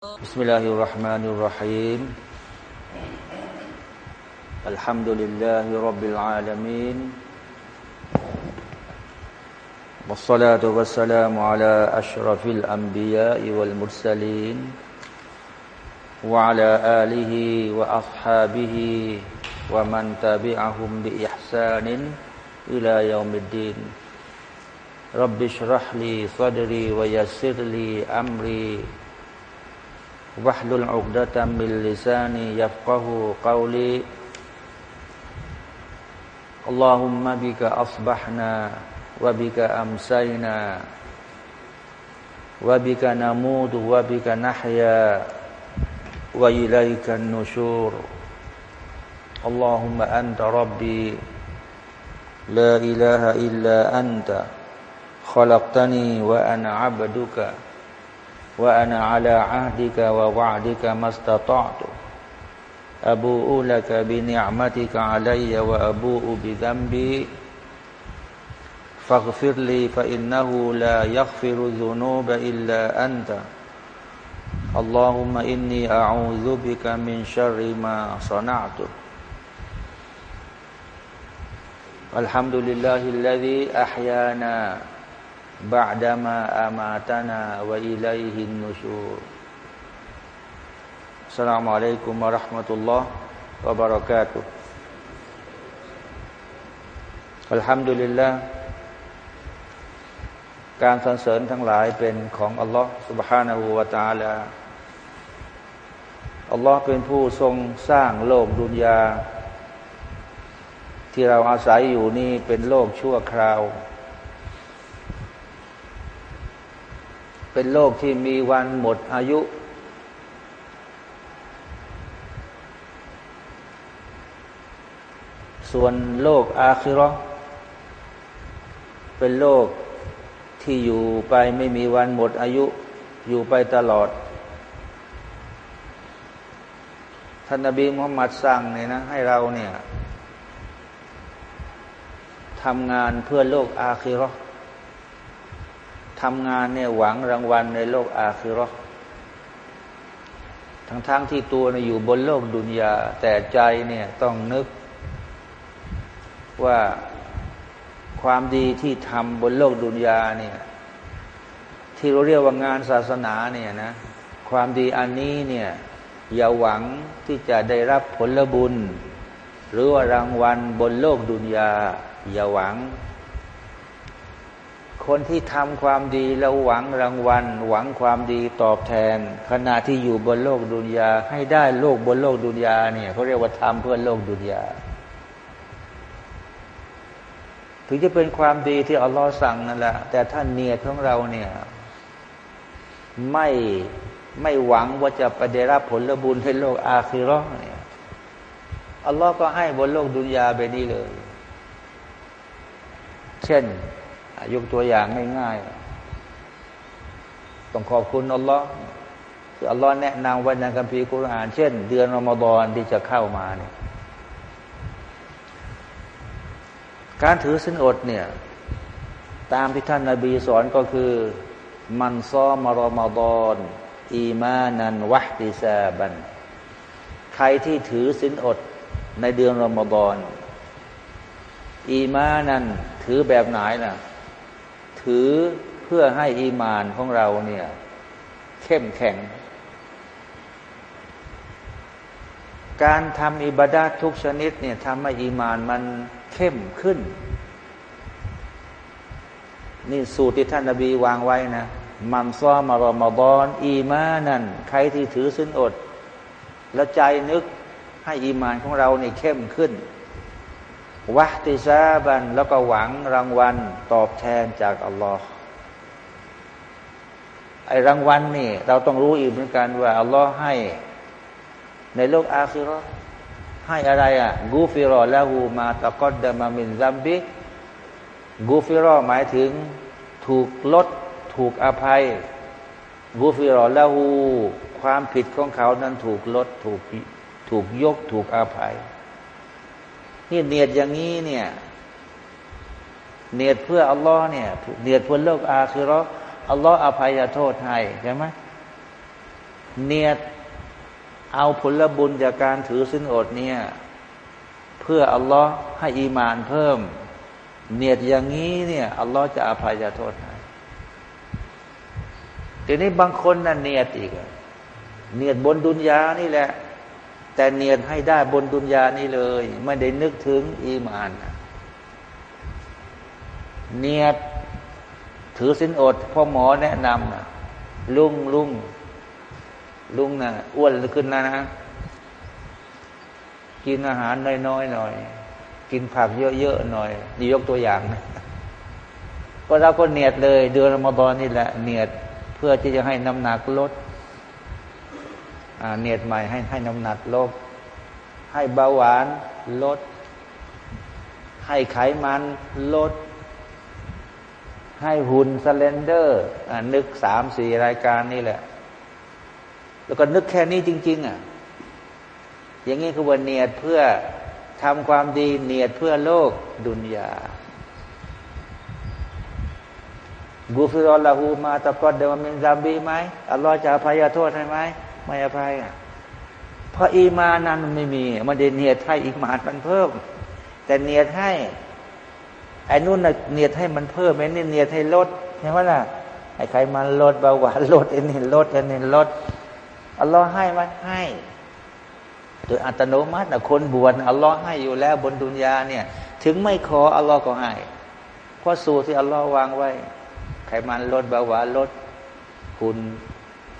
بسم الله الرحمن الرحيم. الحمد لله رب العالمين. والصلاة والسلام على أشرف الأنبياء والمرسلين وعلى آله وأصحابه ومن تبعهم بإحسان إلى يوم الدين. رب اشرح لي صدري ويسر لي أمري. واحلل عقدة من لساني يفقه قولي. اللهم بك أصبحنا وبك أمسينا وبك نموت وبك نحيا وإليك النشور. اللهم أنت ربي. لا إله إلا أنت. خلقتني وأنا عبدك. وأنا على عهدك ووعدك ما استطعت. أبوء لك بنعمتك علي وأبوء بذنبي. فاغفر لي فإنه لا يغفر الذنوب إلا أنت. اللهم إني أعوذ بك من شر ما صنعت. الحمد لله الذي أحيانا بعدما أماتنا وإليه النشور السلام عليكم ورحمة الله وبركاته الحمد لله การสรรเสริญทั้งหลายเป็นของอัลลอฮ์ سبحانه และ تعالى อัลลอฮ์เป็นผู้ทรงสร้างโลกดุนยา ที่เราอาศัยอยู่นี่เป็นโลกชั่วคราว เป็นโลกที่มีวันหมดอายุ ส่วนโลกอาคิรอเป็นโลกที่อยู่ไปไม่มีวันหมดอายุ อยู่ไปตลอด ท่านนบีมุฮัมมัดสั่งเนี่ยนะ ให้เราเนี่ยทำงานเพื่อโลกอาคิรอ ทำงานเนี่ยหวังรางวัลในโลกอาคิรอทั้งๆทที่ตัวเนี่ยอยู่บนโลกดุนยา แต่ใจเนี่ยต้องนึกว่าความดีที่ทำบนโลกดุนยาเนี่ย ที่เราเรียกว่างานศาสนาเนี่ยนะ ความดีอันนี้เนี่ย อย่าหวังที่จะได้รับผลบุญ หรือว่ารางวัลบนโลกดุนยา อย่าหวัง คนที่ทำความดีแล้วหวังรางวัล หวังความดีตอบแทน ขณะที่อยู่บนโลกดุนยา ให้ได้โลกบนโลกดุนยาเนี่ยเขาเรียกว่าทำเพื่อโลกดุนยา ถึงจะเป็นความดีที่อัลลอฮ์สั่งนั่นแหละแต่ท่านเนียของเราเนี่ยไม่ไม่หวังว่าจะไปได้รับผลบุญในโลกอาคิรอเนี่ยอัลลอฮ์ก็ให้บนโลกดุนยาไปนี่เลย เช่น ยกตัวอย่างง่ายๆ ต้องขอบคุณอัลลอฮ์ที่อัลลอฮ์แนะนำไว้ในคัมภีร์กุรอาน เช่น เดือนรอมฎอนที่จะเข้ามาเนี่ยการถือสินอดเนี่ย ตามที่ท่านนาบีสอนก็คือ มันซ้อมรอมฎอนอีมานันวะติซาบัน ใครที่ถือสินอดในเดือนรอมฎอนอีมานันถือแบบไหนน่ะ ถือเพื่อให้อีมานของเราเนี่ย เข้มแข็ง การทำอิบาดาทุกชนิดเนี่ยทำให้อีมานมันเข้มขึ้น นี่สูตรที่ท่านนาบีวางไว้นะมันซ้อมารอมฎอน อีมานั่นใครที่ถือสินอด แล้วใจนึกให้อีมานของเราเนี่เข้มขึ้น วะติซาบันแล้วก็หวังรางวัลตอบแทนจากอัลลอฮ์ไอรางวัลนี่ เราต้องรู้อีกเหมือนกันว่าอัลลอฮ์ให้ ในโลกอาคิรอให้อะไรอะ غفر له ما تقدم من ذنبه غفر หมายถึง ถูกลด ถูกอภัย กูฟิรอละหูความผิดของเขานั้นถูกลด ถูกถูกยก ถูกอภัย นี่เนียดอย่างนี้เนี่ย เนียดเพื่ออัลลอฮ์เนี่ย เนียดเพื่อโลกอาคิเราะห์อัลลอฮ์อภัยโทษให้ใช่ไหมเนียดเอาผลบุญจากการถือสินอดเนี่ย เพื่ออัลลอฮ์ให้อีมานเพิ่ม เนียดอย่างนี้เนี่ยอัลลอฮ์จะอภัยโทษให้ทีนี้บางคนน่ะเนียดอีกเนียดบนดุนยานี่แหละ แต่เนียดให้ได้บนดุนยานี่เลย ไม่ได้นึกถึงอีมาน เนียดถือสินอดพ่อหมอแนะนำนะลุงลุงลุงนะ่ะอ้วนขึ้นนะนะ กินอาหารน้อยๆหน่อย กินผักเยอะๆหน่อยนี่ยกตัวอย่างนะก็เราก็เนียดเลย เดือนมบอนนี่แหละ เนียดเพื่อที่จะให้น้ำหนักลด เนียดใหม่ให้ให้น้ำหนักลดให้เบาหวานลด ให้ไขมันลด ให้หุ่น slender นึกสามสี่รายการนี่แหละ แล้วก็นึกแค่นี้จริง ๆ อะ อย่างนี้คือว่าเนียดเพื่อทำความดีเนียดเพื่อโลกดุนยาغفر له ما تقدم من ذنبه ไหมอัลลอฮ์จะอภัยโทษให้ไหม ไม่อภัยอะเพราะอีมานั้นมันไม่มีมันเดเนียดให้อีมานมันเพิ่ม แต่เนียดให้ไอ้นู่นเนียดให้มันเพิ่มไอ้นี่เนียดให้ลดใช่ไหมล่ะไอ้ใครมันลดเบาหวานลดไอ้นี่ลดไอ้นี่ลดอัลลอฮ์ให้ไหมให้โดยอัตโนมัตินะคนบวชอัลลอฮ์ให้อยู่แล้วบนดุนยาเนี่ย ถึงไม่ขออัลลอฮ์ก็ให้เพราะสูตรที่อัลลอฮ์วางไว้ ไขมันลดเบาหวานลดคุณ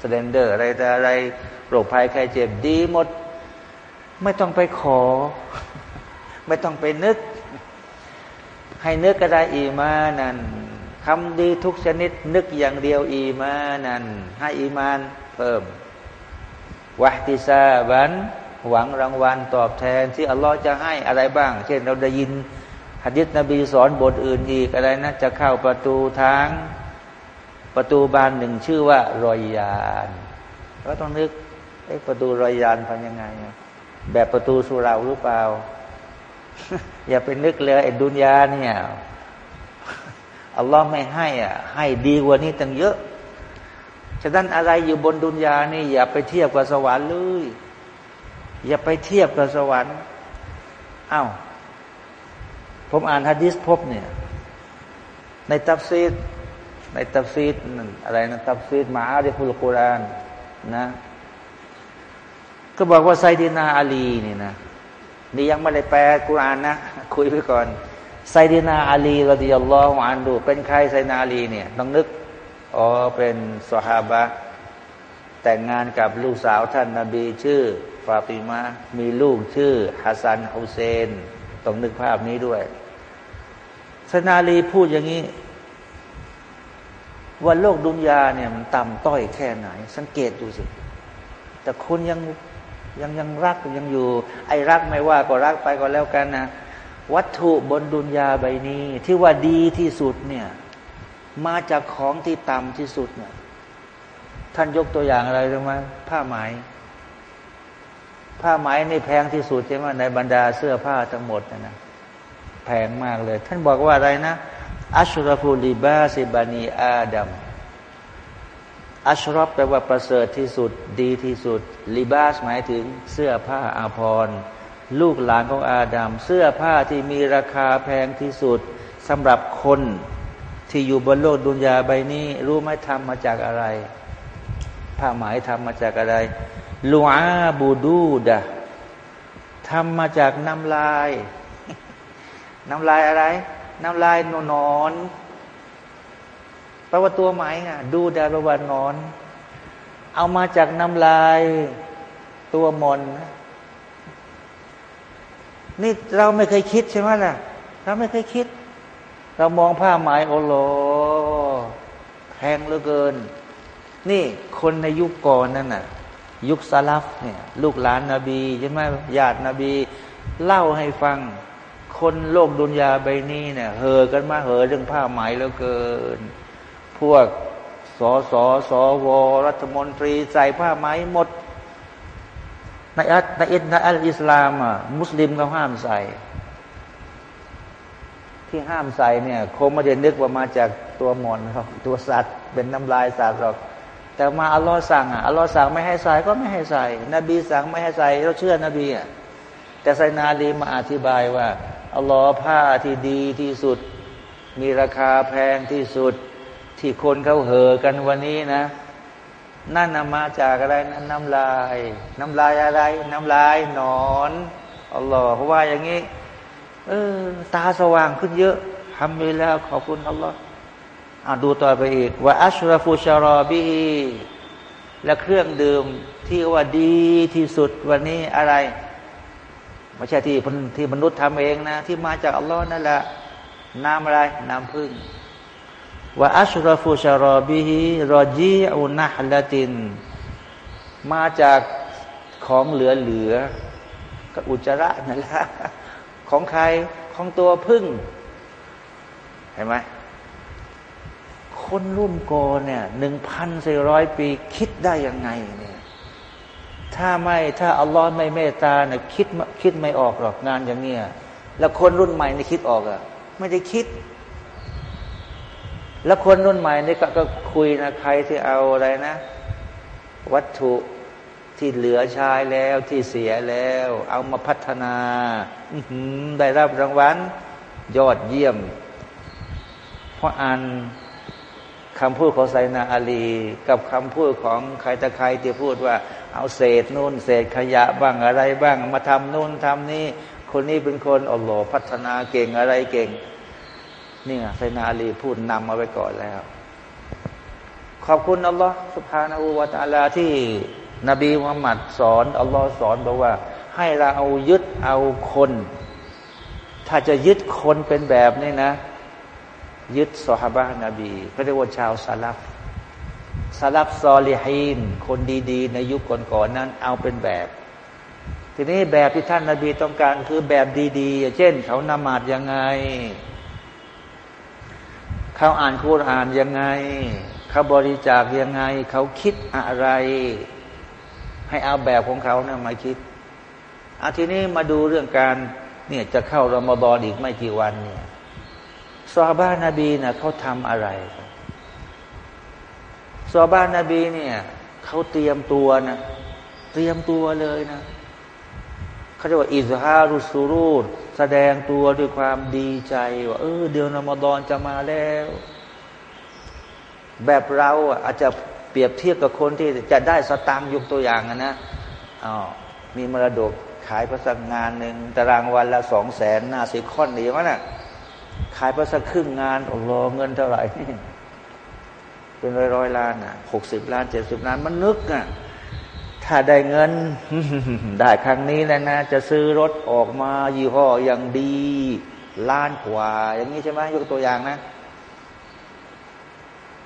slender อะไรแต่อะไรโรคภัยไข้เจ็บดีหมด ไม่ต้องไปขอ ไม่ต้องไปนึก ให้นึกก็ได้إيمانا ทำดีทุกชนิดนึกอย่างเดียวإيمانا ให้อีมานเพิ่ม واحتسابا หวังรางวัลตอบแทนที่อัลลอฮ์จะให้อะไรบ้าง เช่นเราได้ยินหะดิษนบีสอนบทอื่นอีกอะไรนะจะเข้าประตูทาง ประตูบานหนึ่งชื่อว่ารอยยานเราต้องนึกไอ้ประตูรอยยานเป็นยังไง แบบประตูสุราหรือเปล่า อย่าไปนึกเลยไอ้ดุนยาเนี่ยอัลลอฮ์ไม่ให้อะให้ดีกว่านี้ตั้งเยอะ ฉะนั้นอะไรอยู่บนดุนยานี่ อย่าไปเทียบกับสวรรค์เลย อย่าไปเทียบกับสวรรค์อา้าวผมอ่านฮะดิษพบเนี่ย ในตัฟซีร ในตัฟซีรอะไรนะตัฟซีรมาอาริฟุลกุรอานนะก็บอกว่าไซดีนาอาลีนี่นะนี่ยังไม่ได้แปลกุรอานนะคุยไปก่อนไซดีนาอาลีرضي الله عنهเป็นใครไซดีนาอาลีเนี่ยต้องนึกอ๋อเป็นสฮาบะแต่งงานกับลูกสาวท่านนาบีชื่อ ฟาติมามีลูกชื่อฮัสซันฮุเซน ต้องนึกภาพนี้ด้วยสนาลีพูดอย่างนี้ ว่าโลกดุนยาเนี่ยมันต่ำต้อยแค่ไหน สังเกตดูสิ แต่คนยังยังยังรักยังอยู่ ไอ้รักไม่ว่าก็รักไปก็แล้วกันนะวัตถุบนดุนยาใบนี้ ที่ว่าดีที่สุดเนี่ย มาจากของที่ต่ำที่สุดเนี่ยท่านยกตัวอย่างอะไรรู้ไหมผ้าไหม ผ้าไหมนี่แพงที่สุดใช่ไหมในบรรดาเสื้อผ้าทั้งหมดนะนะแพงมากเลย ท่านบอกว่าอะไรนะ อัชรฟูลิบาสิบานีอาดัมอัชรอฟแปลว่าประเสริฐที่สุดดีที่สุดลิบาสหมายถึงเสื้อผ้าอาภรณ์ลูกหลานของอาดัมเสื้อผ้าที่มีราคาแพงที่สุดสำหรับคนที่อยู่บนโลกดุนยาใบนี้ รู้ไหมทำมาจากอะไร ผ้าไหมทำมาจากอะไรลูอาบูดูดะทำมาจากน้ำลาย น้ำลายอะไร น้ำลายนนอนแปลว่าตัวไหมอะ ดูดาแปลว่านอน เอามาจากน้ำลายตัวมนนี่เราไม่เคยคิดใช่ไหมล่ะ เราไม่เคยคิด เรามองผ้าไหมโอโลแพงเหลือเกิน นี่คนในยุคก่อนนั่นน่ะ ยุคซาลฟเนี่ย ลูกหลานนาบีใช่ไหมญาตินบี เล่าให้ฟัง คนโลกดุนยาใบนี้เนี่ยเห่อกันมาเห่อเรื่องผ้าไหมเหลือเกิน พวกสอสอสอวรัฐมนตรีใส่ผ้าไหมหมดในอัตในอิสในอัลอิสลามอะมุสลิมเขาห้ามใส่ ที่ห้ามใส่เนี่ยคงไม่ได้นึกว่ามาจากตัวมอนครับตัวสัตว์ เป็นน้ำลายสัตว์หรอก แต่มาอัลลอฮ์สั่งอะอัลลอฮ์สั่งไม่ให้ใส่ก็ไม่ให้ใส่ นบีสั่งไม่ให้ใส่เราเชื่อนบีอะแต่ไซนาลีมาอธิบายว่า อัลลอฮ์ผ้าที่ดีที่สุด มีราคาแพงที่สุด ที่คนเขาเห่อกันวันนี้นะ นั่นนำมาจากอะไรนั่นน้ำลาย น้ำลายอะไร น้ำลายหนอนอัลลอฮ์เพราะว่าอย่างนี้ เออ ตาสว่างขึ้นเยอะทำไปแล้วขอบคุณอัลลอฮ์อ่าดูต่อไปอีกว่าอัชรฟูชารอบีและเครื่องดื่มที่ว่าดีที่สุดวันนี้อะไร ไม่ใช่ที่ที่มนุษย์ทำเองนะ ที่มาจากอัลลอฮ์นั่นแหละน้ำอะไร น้ำพึ่งว่าอัชรฟูชารอบีรอจีอุนะฮละติน มาจากของเหลือเหลือก็อุจจาระนั่นแหละของใครของตัวพึ่งเห็นไหมคนรุ่นโกเนี่ยหนึ่งพันสี่ร้อยปีคิดได้ยังไงเนี่ย ถ้าไม่ถ้าอัลลอฮ์ไม่เมตตาเนี่ยคิดคิดไม่ออกหรอกงานอย่างเนี้ยแล้วคนรุ่นใหม่นี่คิดออกอะ่ะ ไม่ได้คิด แล้วคนรุ่นใหม่นี่ก็ก็คุยนะใครที่เอาอะไรนะ วัตถุที่เหลือใช้แล้วที่เสียแล้ว เอามาพัฒนาได้รับรางวัลยอดเยี่ยม เพราะอ่าน คำพูดของไซนาอาลี กับคำพูดของใครตะใครที่พูดว่า เอาเศษนู่นเศษขยะบ้างอะไรบ้าง มาทำนู่นทำนี่คนนี้เป็นคนอัลลอฮ์พัฒนาเก่งอะไรเก่งนี่ไซนาอาลีพูดนำมาไว้ก่อนแล้ว ขอบคุณอัลลอฮ์สุภาณอูวาตาลาที่นบีมุฮัมมัดสอนอัลลอฮ์สอนบอกว่า ให้เราเอายึดเอาคน ถ้าจะยึดคนเป็นแบบนี้นะ ยึดสหบะนบีเขาเรียกว่าชาวซาลับซาลับซอลิฮีนคนดีๆ ในยุคก่อนๆนั้น เอาเป็นแบบ ทีนี้แบบที่ท่านนาบีต้องการคือแบบดีๆ เช่น เขานมาดยังไง เขาอ่านคุรานยังไง เขาบริจาคยังไง เขาคิดอะไร ให้เอาแบบของเขานะมาคิดอาทีนี้มาดูเรื่องการเนี่ยจะเข้ารอมฎอนอีกไม่กี่วันเนี่ย ซอบ้านนบีนะ่ะเขาทำอะไรซอบ้านนบีเนี่ยเขาเตรียมตัวนะเตรียมตัวเลยนะเขาจะว่าอิสฮารุสูรูดแสดงตัวด้วยความดีใจว่าเออเดือนอมฎอนจะมาแล้ว แบบเราอาจจะเปรียบเทียบกับคนที่จะได้สตางค์ยกตัวอย่างนะอ๋อมีมรดกขายประสักงานหนึ่งตารางวันละสองแสนนาสิคอนดีมั้ยนะ่ะ ขายไปสักครึ่งงานโอ้โหเงินเท่าไหร่เป็นร้อยร้อยล้านอะหกสิบล้านเจ็ดสิบล้านมันนึกอะถ้าได้เงิน ได้ครั้งนี้แล้วนะ จะซื้อรถออกมายี่ห้ออย่างดีล้านกว่า อย่างนี้ใช่ไหมยกตัวอย่างนะ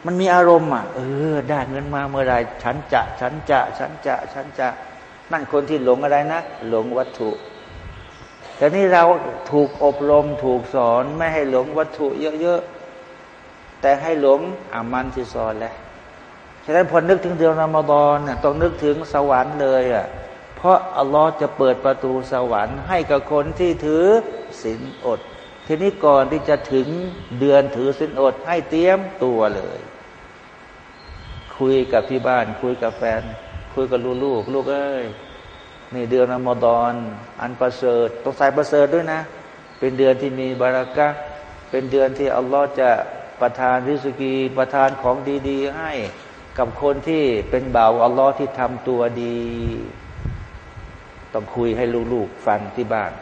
มันมีอารมณ์อะ เออ ได้เงินมาเมื่อไรฉันจะ ฉันจะ ฉันจะ ฉันจะ นั่นคนที่หลงอะไรนะ หลงวัตถุ แต่นี่เราถูกอบรมถูกสอนไม่ให้หลงวัตถุเยอะๆ แต่ให้หลงอามันที่สอนแหละฉะนั้นพอนึกถึงเดือนรอมฎอนเนี่ยต้องนึกถึงสวรรค์เลยอะเพราะอัลลอฮ์จะเปิดประตูสวรรค์ให้กับคนที่ถือศีลอด ทีนี้ก่อนที่จะถึงเดือนถือศีลอด ให้เตรียมตัวเลย คุยกับที่บ้าน คุยกับแฟน คุยกับลูกลูกลูกเอ้ย นี่เดือนอมฎอนอันประเสริฐต้องใส่ประเสริฐด้วยนะ เป็นเดือนที่มีบารักะเป็นเดือนที่อัลลอฮ์จะประทานริสกีประทานของดี ๆ ให้กับคนที่เป็นบ่าวอัลลอฮ์ที่ทำตัวดี ต้องคุยให้ลูกๆฟังที่บ้าน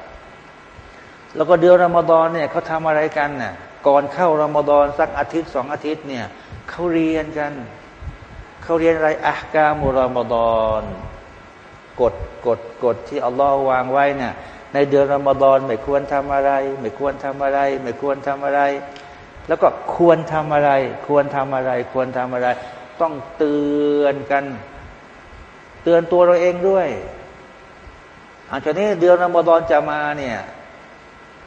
แล้วก็เดือนอมฎอนเนี่ยเขาทำอะไรกันน่ะก่อนเข้ารอมฎอนสักอาทิตย์สองอาทิตย์เนี่ยเขาเรียนกันเขาเรียนอะไรอักามุรอมฎอน กฎกฎกฎที่อัลลอฮ์วางไว้เนี่ย ในเดือนรอมฎอนไม่ควรทำอะไร ไม่ควรทำอะไร ไม่ควรทำอะไร แล้วก็ควรทำอะไร ควรทำอะไร ควรทำอะไร ต้องเตือนกัน เตือนตัวเราเองด้วยอันนี้เดือนรอมฎอนจะมาเนี่ย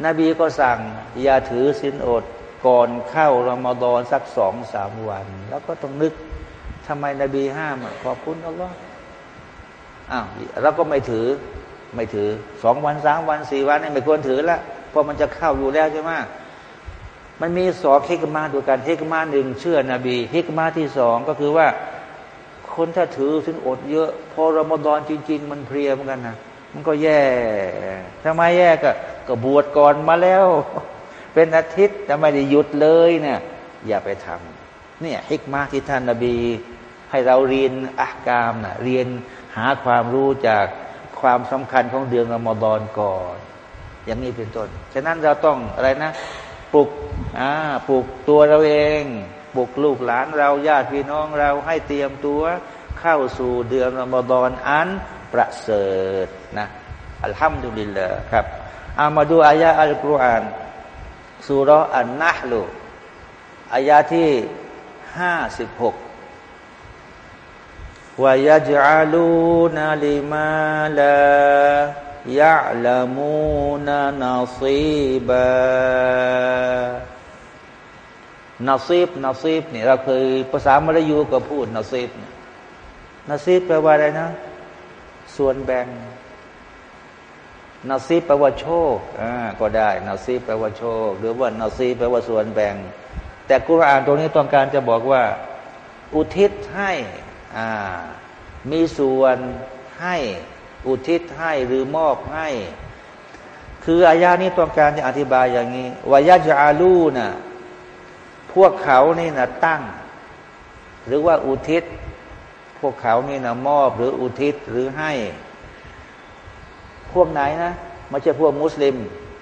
นบีก็สั่ง อย่าถือสินอดก่อนเข้ารอมฎอนสักสองสามวัน แล้วก็ต้องนึกทำไมนบีห้ามขอบคุณอัลลอฮ์ อ้าวเราก็ไม่ถือไม่ถือสองวันสามวันสี่วันนี่ไม่ควรถือละเพราะมันจะเข้าอยู่แล้วใช่ไหมมันมีสองเฮกมาดูกันเฮกมาหนึ่งเชื่อนบีเฮกมาที่สองก็คือว่าคนถ้าถือถึงอดเยอะ พอรมฎอนจริง ๆ มันเพลียเหมือนกันนะมันก็แย่ทำไมแย่ก็ก็บวชก่อนมาแล้ว เป็นอาทิตย์แต่ไม่ได้หยุดเลยเนี่ยอย่าไปทำเนี่ยฮิกมาที่ท่านนาบี ให้เราเรียนอักามนะเรียนหาความรู้จากความสำคัญของเดือนอมฎอนก่อน อย่างนี้เป็นต้น ฉะนั้นเราต้องอะไรนะปลุกอ่าปลุกตัวเราเองปลุกลูกหลานเราญาติพี่น้องเราให้เตรียมตัวเข้าสู่เดือนอมฎอนอันประเสริฐนะอัลฮัมดุลิลลาห์ครับอามาดูอายะอัลกุรอานสุรอันนะลูอายะที่ห้าสิบหก วายจาลูนาลิมาลายะลามูนานาซีบานาซีบนาซีบเนี่ยเราเคยภาษามลายูก็พูดนาซีบนาซีบแปลว่าอะไรนะ ส่วนแบ่งนาซีบแปลว่าโชคอ่าก็ได้นาซีบแปลว่าโชค หรือว่านาซีบแปลว่าส่วนแบ่ง แต่กุรอานตรงนี้ต้องการจะบอกว่า อุทิศให้ มีส่วนให้อุทิศให้หรือมอบให้ คืออายานี้ต้องการจะอธิบายอย่างนี้วายาจาลูนะ่ะพวกเขานี่นะตั้ง หรือว่าอุทิศ พวกเขานี่นะมอบหรืออุทิศหรือให้ พวกไหนนะไม่ใช่พวกมุสลิม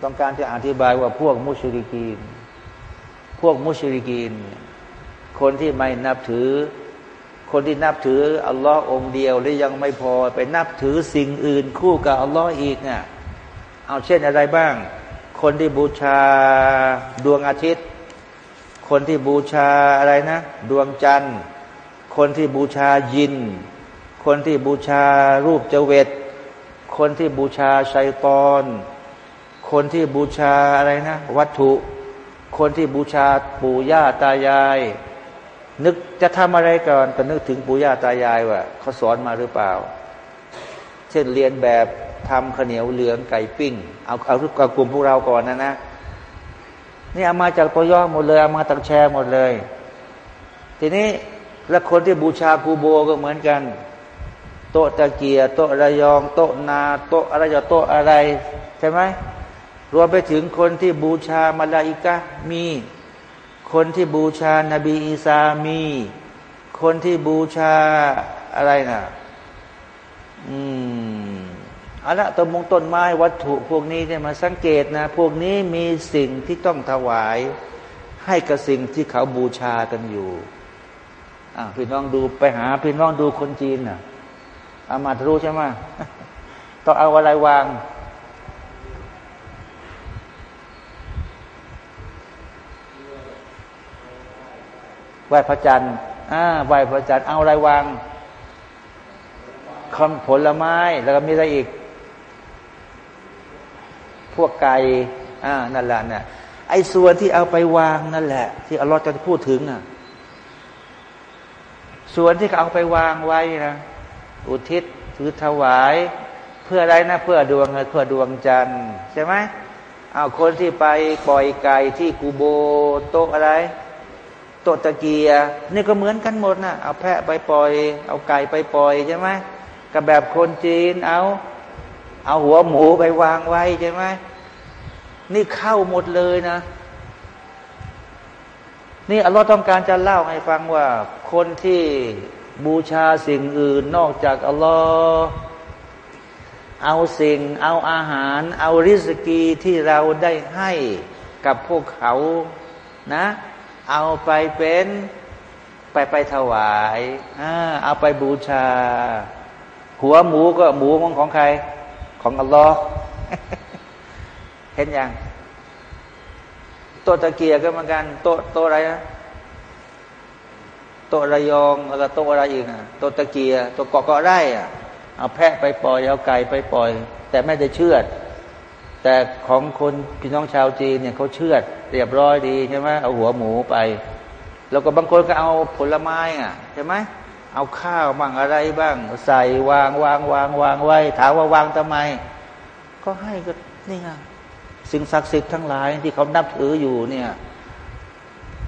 ต้องการจะอธิบายว่าพวกมุชริกีน พวกมุชริกีน คนที่ไม่นับถือ คนที่นับถืออัลลอฮ์องเดียวหรือยังไม่พอไปนับถือสิ่งอื่นคู่กับอัลลอฮ์อีกเนี่ยเอาเช่นอะไรบ้าง คนที่บูชาดวงอาทิตย์ คนที่บูชาอะไรนะ ดวงจันทร์ คนที่บูชายิน คนที่บูชารูปเจเวตคนที่บูชาชัยตอน คนที่บูชาอะไรนะ วัตถุ คนที่บูชาปู่ย่าตายาย นึกจะทำอะไรก่อนก็นึกถึงปู่ย่าตายายว่าเขาสอนมาหรือเปล่า เช่นเรียนแบบทำข้าวเหนียวเหลืองไก่ปิ้ง เอาเอาทุกกลุ่มพวกเราก่อนนะนะนี่เอามาจากตัวย่อหมดเลยเอามาตักแชร์หมดเลย ทีนี้แล้วคนที่บูชากูโบก็เหมือนกัน โต๊ะตะเกียโต๊ะระยอง โต๊ะนา โต๊ะอะไรจะโต๊ะอะไร ใช่ไหมรวมไปถึงคนที่บูชามาลาอิกะมี คนที่บูชานาบีอีสามี คนที่บูชาอะไรนะอืมเอาละต้นมงต้นไม้วัตถุพวกนี้เนี่ยมาสังเกตนะ พวกนี้มีสิ่งที่ต้องถวาย ให้กับสิ่งที่เขาบูชากันอยู่อ่าพี่น้องดูไปหาพี่น้องดูคนจีนน่ะอามารู้ใช่ไหมต้องเอาอะไรวาง ไหวพระจันทร์อ่าไหวพระจันทร์เอาอะไรวางคำผลไม้แล้วก็มีอะไรอีก พวกไก่อ่านั่นแหละนี่ยไอ้ส่วนที่เอาไปวางนั่นแหละ ที่อัลลอฮฺจะพูดถึงอะส่วนที่เขาเอาไปวางไว้นะอุทิศถือถวาย เพื่ออะไรนะเพื่อดวงเพื่อดวงจันทร์ใช่ไหมเอาคนที่ไปปล่อยไก่ที่กูโบโตอะไร โตตะเกียนี่ก็เหมือนกันหมดนะเอาแพะไปปล่อย เอาไก่ไปปล่อยใช่ไหมกับแบบคนจีนเอา เอาหัวหมูไปวางไว้ใช่ไหมนี่เข้าหมดเลยนะ นี่อัลลอฮ์ต้องการจะเล่าให้ฟังว่า คนที่บูชาสิ่งอื่นนอกจากอัลลอฮ์เอาสิ่ง เอาอาหาร เอาริสกีที่เราได้ให้กับพวกเขานะ เอาไปเป็นไปไปถวายเอาไปบูชา หัวหมูก็หมูของของใคร ของอัลลอฮ์เห็นยังโตตะเกียก็เหมือนกันโตโตอะไรนะโตระยองแล้วก็โตอะไรอีกอะโตตะเกียโตเกาะเกาะไร่อะเอาแพะไปปล่อยเอาไก่ไปปล่อย แต่ไม่ได้เชือด แต่ของคนพี่น้องชาวจีนเนี่ยเขาเชือดเรียบร้อยดีใช่ไหมเอาหัวหมูไป แล้วก็บางคนก็เอาผลไม้อะใช่ไหมเอาข้าวบ้างอะไรบ้าง ใส่วางวางวางวางไว้ถามว่าวางทำไม ก็ให้ก็นี่ไงสิ่งศักดิ์สิทธิ์ทั้งหลายที่เขานับถืออยู่เนี่ย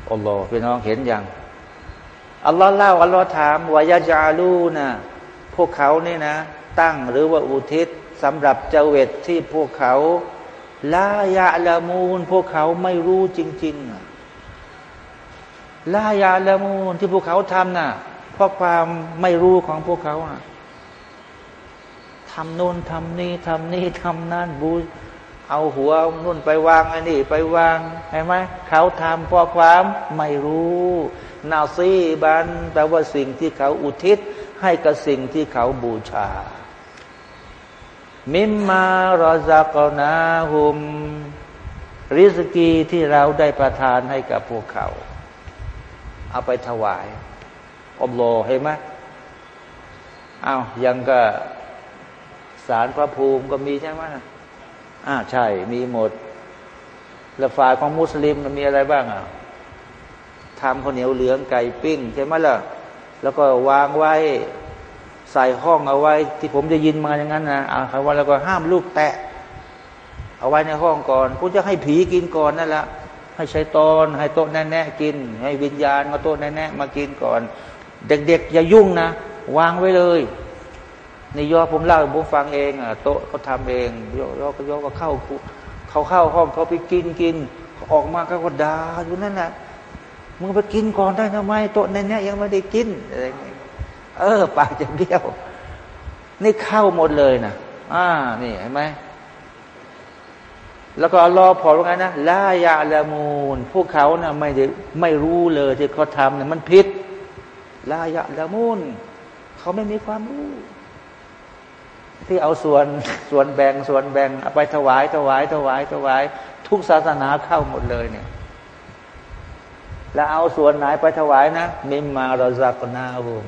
อัลลอฮ์พี่น้องเห็นอย่างอัลลอฮ์เล่าอัลลอฮ์ถามวายาจาลูนะพวกเขานี่นะ ตั้งหรือว่าอุทิศ สำหรับเจเวตที่พวกเขาลายาละมูลพวกเขาไม่รู้จริงๆลายาละมูลที่พวกเขาทำน่ะเพราะความไม่รู้ของพวกเขาอะทำโน่นทำนี่ทำนี่ทำนั่นบูเอาหัวนุ่นไปวางไอ้นี่ ไปวางเห็นไหมเขาทำเพราะความไม่รู้นาซีบันแปลว่าสิ่งที่เขาอุทิศให้กับสิ่งที่เขาบูชา มิมมารอซักนาหุม ริสกีที่เราได้ประทานให้กับพวกเขา เอาไปถวายอัลลอฮ์เห็นไหมอ้าวยังก็สารพระภูมิก็มีใช่ไหมอ่าใช่ มีหมด แล้วฝ่ายของมุสลิมมันมีอะไรบ้างอะทำข้าวเหนียวเหลืองไก่ปิ้งใช่ไหมล่ะ แล้วก็วางไว้ ใส่ห้องเอาไว้ ที่ผมจะยินมาอย่างนั้นนะอ่าคำว่าแล้วก็ห้ามลูกแตะ เอาไว้ในห้องก่อนคุณจะให้ผีกินก่อนนั่นแหละให้ใช้ตอนให้โต๊ะแน่ๆกิน ให้วิญญาณมาโต๊ะแน่ๆมากินก่อน เด็กๆอย่ายุ่งนะ วางไว้เลยในี่ยอผมเล่าผมฟังเองอะโต๊ะเขาทำเองยอยก็ยอก็เข้าเขาเข้าห้องเขาไปกินกินออกมาก็กด่าอยู่นั่นแหละมึงไปกินก่อนได้ทำไมโต๊ะในนี้ยังไม่ได้กินอะไรเงี้ย เออปากจะเบี้ยว นี่เข้าหมดเลยนะอ่า นี่เห็นไหมแล้วก็รอพอว่าไงนะลายาละมูล พวกเขานะ่ะไม่ได้ไม่รู้เลยที่เขาทำเนี่ยมันผิดลายาละมูล เขาไม่มีความรู้ ที่เอาส่วนส่วนแบ่งส่วนแบ่งเอาไปถวายถวายถวายถวาย ทุกศาสนาเข้าหมดเลยเนี่ย แล้วเอาส่วนไหนไปถวายนะมิมมาเราซักนาบุม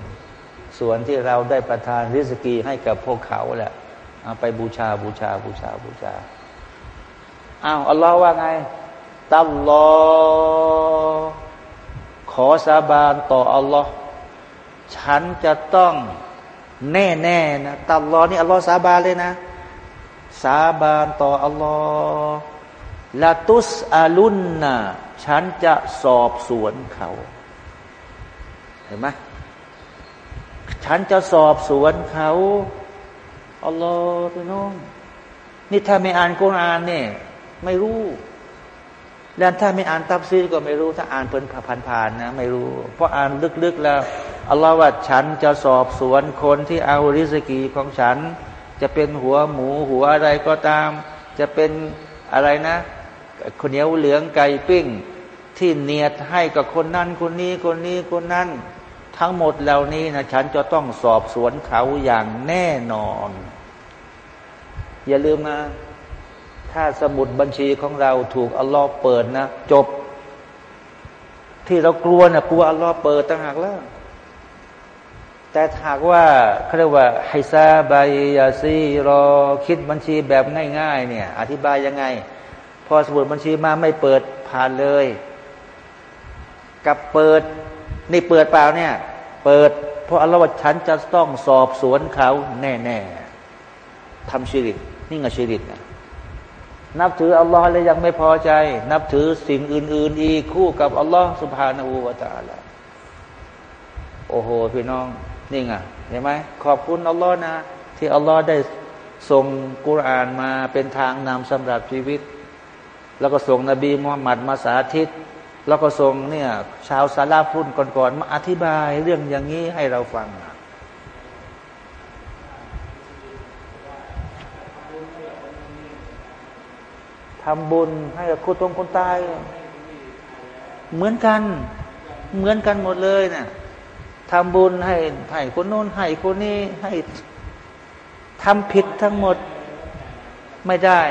ส่วนที่เราได้ประทานริสกีให้กับพวกเขาแหละเอาไปบูชาบูชาบูชาบูชาอ้าวอัลลอฮ์ว่าไงตัลลอขอสาบานต่ออัลลอฮ์ฉันจะต้องแน่แน่นะตัลลอนี่อัลลอฮ์สาบานเลยนะ สาบานต่ออัลลอฮ์ละตุสอาลุนนะฉันจะสอบสวนเขา เห็นไหม ฉันจะสอบสวนเขาอัลลอฮ์พี่น้องนี่ถ้าไม่อ่านกุรอานเนี่ยไม่รู้แล้วถ้าไม่อ่านตับซีก็ไม่รู้ ถ้าอ่านเพิ่นผ่านๆนะไม่รู้ เพราะอ่านลึกๆแล้วอัลลอฮ์ว่าฉันจะสอบสวนคนที่เอาริสกีของฉัน จะเป็นหัวหมูหัวอะไรก็ตาม จะเป็นอะไรนะคนเหนียวเหลืองไก่ปิ้ง ที่เนียดให้กับคนนั้นคนนี้คนนี้คนนั้น ทั้งหมดเหล่านี้นะฉันจะต้องสอบสวนเขาอย่างแน่นอน อย่าลืมนะ ถ้าสมุดบัญชีของเราถูกอัลลอฮ์เปิดนะ จบ ที่เรากลัวนะกลัวอัลลอฮ์เปิดต่างหากแล้วแต่หากว่าเขาเรียกว่าไฮซาบายยาซีรอคิดบัญชีแบบง่าย ๆ เนี่ย อธิบายยังไง พอสมุดบัญชีมาไม่เปิดผ่านเลย กับเปิด นี่เปิดเปล่าเนี่ย เปิด เพราะอัลลอฮฺฉันจะต้องสอบสวนเขาแน่ๆทำชีริตนี่ไงชีริตนะนับถืออัลลอฮ์แล้วยังไม่พอใจ นับถือสิ่งอื่น ๆ อีกคู่กับอัลลอฮ์สุบฮานาอูวาตาละโอ้โห พี่น้อง นี่ไงเห็นไหมขอบคุณอัลลอฮ์นะ ที่อัลลอฮ์ได้ส่งกุรานมาเป็นทางนำสำหรับชีวิต แล้วก็ส่งนบีมุฮัมมัดมาสาธิต แล้วก็ส่งเนี่ยชาวซาลาฟุ่นก่อนๆมาอธิบายเรื่องอย่างนี้ให้เราฟังทำบุญให้กับคนตรงคนตาย เหมือนกัน เหมือนกันหมดเลยเนะี่ยทำบุญให้ให้คนโน้นให้คนนี้ให้ทำผิดทั้งหมดไม่ได้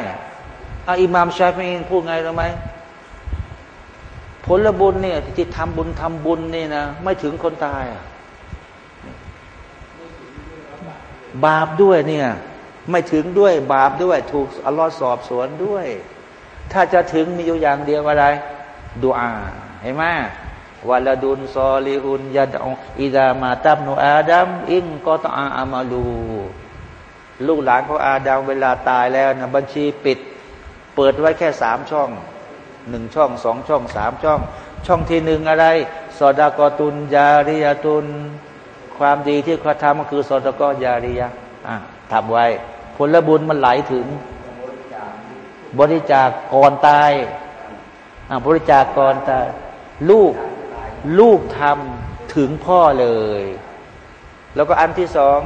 อาอิมามชาฟีนพูดไงรู้ไหม ผลบุญเนี่ยที่ทำบุญทำบุญนี่นะไม่ถึงคนตายบาปด้วยเนี่ย ไม่ถึงด้วยบาปด้วย ถูกอัลลอฮ์สอบสวนด้วย ถ้าจะถึงมีอยู่อย่างเดียวอะไรดูอาเห็นไหมวลดุนซอลิฮุนยัดองอิดามาตับนูอาดัมอิงก็ต้องอามาลูลูกหลานของอาดัมเวลาตายแล้วนะบัญชีปิด เปิดไว้แค่สามช่อง หนึ่งช่องสองช่องสามช่อง ช่องที่หนึ่งอะไรสอดากอตุนยาริยตุน ความดีที่เขาทำก็คือสอดากอยาริยะอะทำไว้ ผลบุญมันไหลถึง บริจาคก่อนตายบริจาคก่อนตาย ลูกลูกทำถึงพ่อเลย แล้วก็อันที่สอง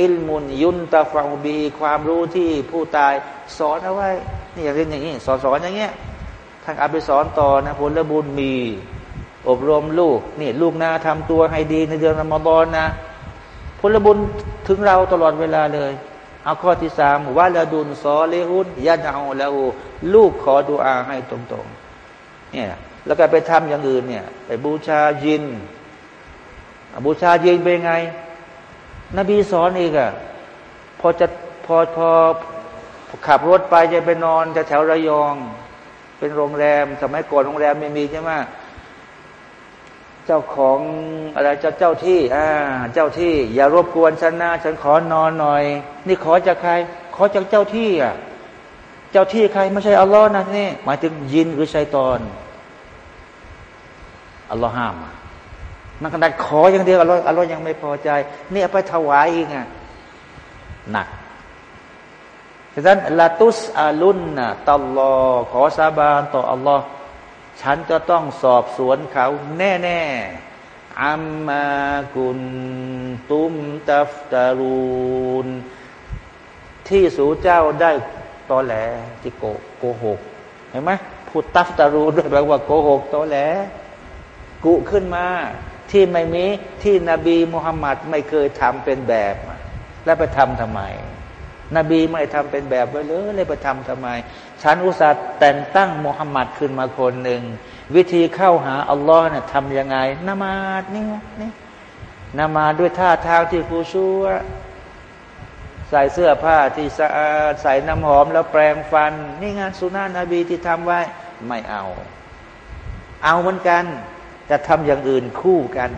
อิลมุนยุนตาฟาบี ความรู้ที่ผู้ตาย สอนเอาไว้นี่อย่างเรียนอย่างนี้สอนสอนอย่างเงี้ย ท่านเอาไปสอนต่อนะผลบุญมี อบรมลูกนี่ลูกนาทำตัวให้ดีในเดือนรอมฎอนนะผลบุญถึงเราตลอดเวลาเลย เอาข้อที่สามว่าละดุนซอเลหุนยาดาวแล้วลูกขอดุอาให้ตรงๆเนี่ยแล้วก็ไปทำอย่างอื่นเนี่ย ไปบูชายิน บูชายินเป็นไง นบีสอนอีกอะพอจะพอพอขับรถไปจะไปนอนจะแถวระยอง เป็นโรงแรม สมัยก่อนโรงแรมไม่มีใช่ไหมเจ้าของอะไรเจ้าเจ้าที่อ่าเจ้าที่ อย่ารบกวนฉันนะฉันขอนอนหน่อย นี่ขอจากใคร ขอจากเจ้าที่อะเจ้าที่ใครไม่ใช่อัลลอฮ์นะนี่หมายถึงยินหรือชัยตอนอัลลอฮ์ห้ามมันขนาดขออย่างเดียวอัลลอฮ์อัลลอฮ์ยังไม่พอใจ นี่เอาไปถวายอีกไงหนัก ฉะนั้นลาตุสอาลุนนะตลอขอสาบานต่ออัลลอฮ์ฉันจะต้องสอบสวนเขาแน่ๆอัมมากุนตุมตัฟตารูนที่สูเจ้าได้ตอแหลที่โกโกหกเห็นไหมพูดตัฟตารูนด้วยแปลว่าโกหกตอแหลกุขึ้นมา ที่ไม่มีที่นบีมุฮัมมัดไม่เคยทำเป็นแบบ แล้วไปทำทำไม นบีไม่ทำเป็นแบบไว้เลยเลยไปทำทำไม ฉันอุตส่าห์แต่งตั้งมุฮัมมัดขึ้นมาคนหนึ่ง วิธีเข้าหาอัลลอฮ์เนี่ยทำยังไงนามาดนี่นี่นามาดด้วยท่าทางที่ฟูชัวใส่เสื้อผ้าที่สะอาดใส่น้ำหอมแล้วแปรงฟัน นี่งานสุนานะนบีที่ทำไว้ไม่เอา เอาเหมือนกันจะทำอย่างอื่นคู่กัน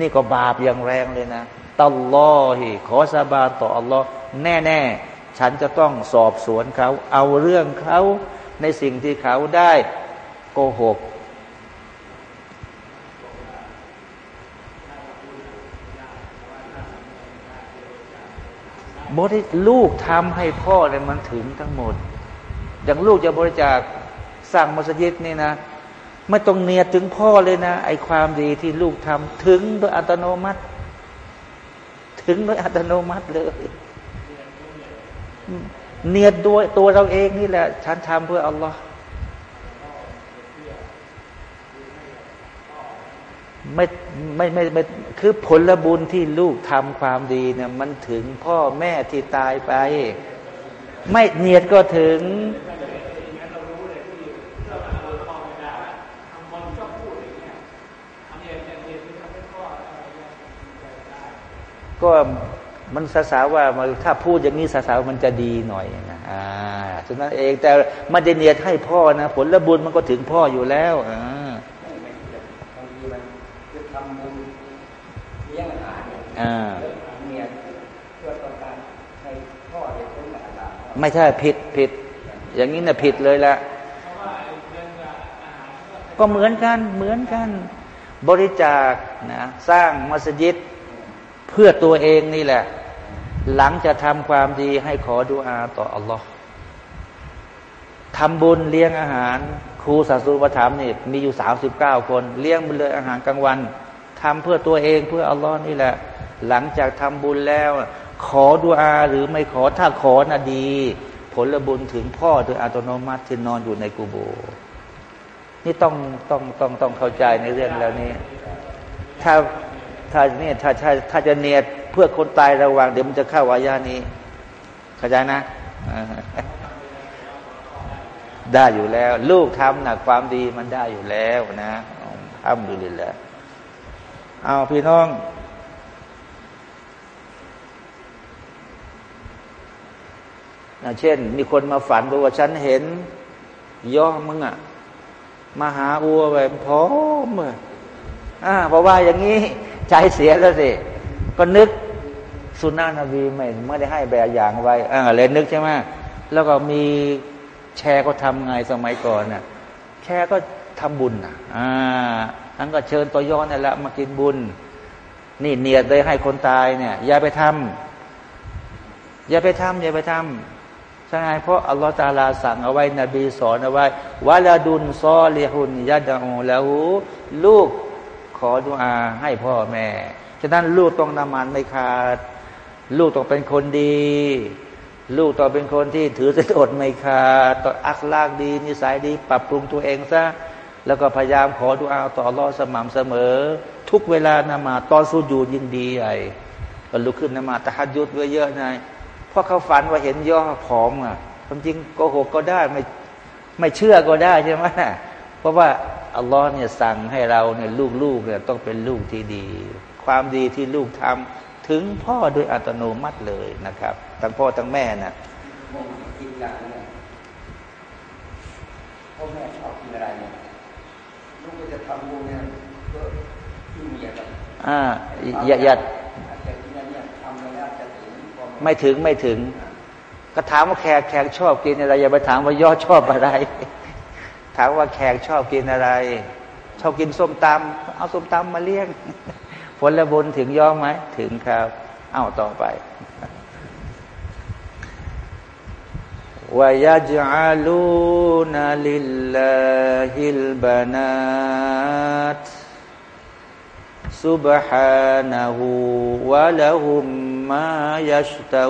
นี่ก็บาปอย่างแรงเลยนะ ตัลลอฮิขอสาบานต่ออัลลอฮ์แน่ๆ ฉันจะต้องสอบสวนเขา เอาเรื่องเขาในสิ่งที่เขาได้โกหกบริลูกทำให้พ่อเนี่ยมันถึงทั้งหมด อย่างลูกจะบริจาคสร้างมัสยิดนี่นะ ไม่ต้องเนียดถึงพ่อเลยนะ ไอความดีที่ลูกทำถึงโดยอัตโนมัติ ถึงโดยอัตโนมัติเลยเนียดด้วยตัวเราเองนี่แหละฉันทำเพื่ออัลลอฮ์ไม่ไม่ไม่ไม่คือผลบุญที่ลูกทำความดีเนี่ยมันถึงพ่อแม่ที่ตายไป ไม่เนียดก็ถึง ก็มันสาสาว่าถ้าพูดอย่างนี้สาสามันจะดีหน่อยนะอ่าฉะนั้นเองแต่มันจะเนียดให้พ่อนะ ผลบุญมันก็ถึงพ่ออยู่แล้วอ่าอ่าไม่ใช่ผิดผิด อย่างนี้นะผิดเลยละก็เหมือนกันเหมือนกัน บริจาคนะสร้างมัสยิด เพื่อตัวเองนี่แหละ หลังจะทำความดีให้ขอดุอาต่ออัลลอฮ์ทำบุญเลี้ยงอาหาร ครูศาสตราถามนี่มีอยู่สามสิบเก้าคน เลี้ยงมันเลยอาหารกลางวันทำเพื่อตัวเองเพื่ออัลลอฮ์นี่แหละ หลังจากทำบุญแล้ว ขอดุอาหรือไม่ขอถ้าขอนะดี ผลบุญถึงพ่อโดยอัตโนมัติที่นอนอยู่ในกูโบ นี่ต้องต้องต้องต้องเข้าใจในเรื่องแล้วนี้ถ้า ถ้าเนี่ยถ้าถ้าถ้าจะเนียดเพื่อคนตายระวังเดี๋ยวมันจะเข้าวายานี้เข้าใจนะได้อยู่แล้ว ลูกทำหนักความดีมันได้อยู่แล้วนะทำดูดีแล้วเอาพี่น้องนะเช่น มีคนมาฝันบอกว่าฉันเห็น ย่อมึงอะมาหาอัวแบบพร้อม อ่าเพราะว่าอย่างนี้ใจเสียแล้วสิก็นึกสุนานะบีไม่ไม่ได้ให้แบบอย่างไว้อ่าเลยนึกใช่ไหมแล้วก็มีแชร์ก็ทำไงสมัยก่อนน่ะแชร์ก็ทำบุญอะอ่านั้นก็เชิญตัวย้อนั่แหละมากินบุญ นี่เนียดเลยให้คนตายเนี่ย อย่าไปทำอย่าไปทำอย่าไปทำใช่ไหมเพราะอัลลอฮฺตาลาสั่งเอาไว้นบีสอนเอาไว้วะลาดุนซอลิฮุนยัดอูแล้วลูก ขอดุอาให้พ่อแม่ ฉะนั้นลูกต้องนำมันไม่ขาด ลูกต้องเป็นคนดี ลูกต้องเป็นคนที่ถือศีลอดไม่ขาดต้องอักลากดี นิสัยดี ปรับปรุงตัวเองซะ แล้วก็พยายามขอดุอาต่อรอสม่ำเสมอ ทุกเวลานมาตอนสู้อยู่ยิ่งดีใหญ่ก็ลุกขึ้นนมาตะฮัดยุดเยอะๆนายเพราะเขาฝันว่าเห็นย่อผอมอะความจริงโกหกก็ได้ไม่ไม่เชื่อก็ได้ใช่ไหมเพราะว่า อัลลอฮ์เนี่ยสั่งให้เราเนี่ยลูกๆเนี่ยต้องเป็นลูกที่ดี ความดีที่ลูกทำถึงพ่อโดยอัตโนมัติเลยนะครับ ทั้งพ่อทั้งแม่น่ะกินอย่างเนี่ยพ่อแม่ชอบกินอะไรเนี่ยลูกก็จะทำบุญเนี่ยก็ที่มีอย่างอ่าอย่าอย่าไม่ถึงไม่ถึง ก็ถามว่าแขกแขกชอบกินอะไรอย่าไปถามว่ายอดชอบอะไร ถามว่าแขกชอบกินอะไร ชอบกินส้มตำเอาส้มตำมาเลี้ยงผลบุญถึงย่อมไหมถึงครับ เอาต่อไปวยาจัลูนาลิลลาฮิลบานาต سبحانه ولهم ما يشتهون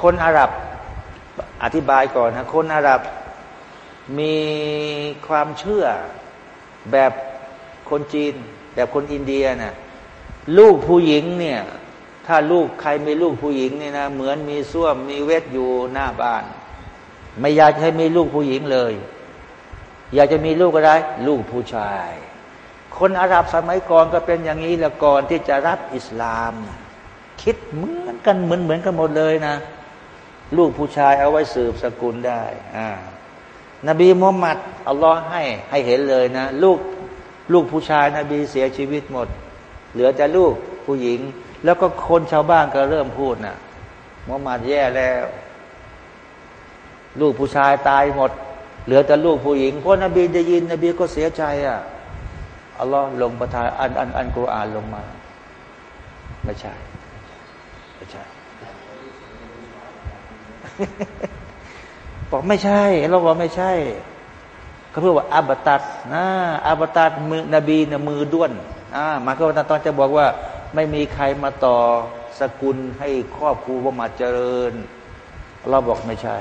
คนอาหรับ อธิบายก่อนนะคนอาหรับมีความเชื่อแบบคนจีน แบบคนอินเดียนะลูกผู้หญิงเนี่ยถ้าลูกใครมีลูกผู้หญิงเนี่ยนะเหมือนมีส้วมมีเวทอยู่หน้าบ้าน ไม่อยากให้มีลูกผู้หญิงเลย อยากจะมีลูกอะไร ลูกผู้ชาย คนอาหรับสมัยก่อนก็เป็นอย่างนี้แล้วก่อนที่จะรับอิสลาม คิดเหมือนกันเหมือนเหมือนกันหมดเลยนะ ลูกผู้ชายเอาไว้สืบสกุลได้อ่านบีมุฮัมมัดอัลลอฮ์ให้ให้เห็นเลยนะ ลูกลูกผู้ชายนบีเสียชีวิตหมด เหลือแต่ลูกผู้หญิง แล้วก็คนชาวบ้านก็เริ่มพูดนะมุฮัมมัดแย่แล้ว ลูกผู้ชายตายหมด เหลือแต่ลูกผู้หญิงเพราะนบีได้ยิน นบีก็เสียใจอะอัลลอฮ์ลงประทานอันอันอันกุรอานลงมา ไม่ใช่ ไม่ใช่ บอกไม่ใช่เราบอกไม่ใช่เขาพูดว่าอับตัดนะอับตัดมือนบีนะมือด้วนอ่ามาก็ตอนจะบอกว่า ไม่มีใครมาต่อสกุลให้ครอบครูว่ามาเจริญ เราบอกไม่ใช่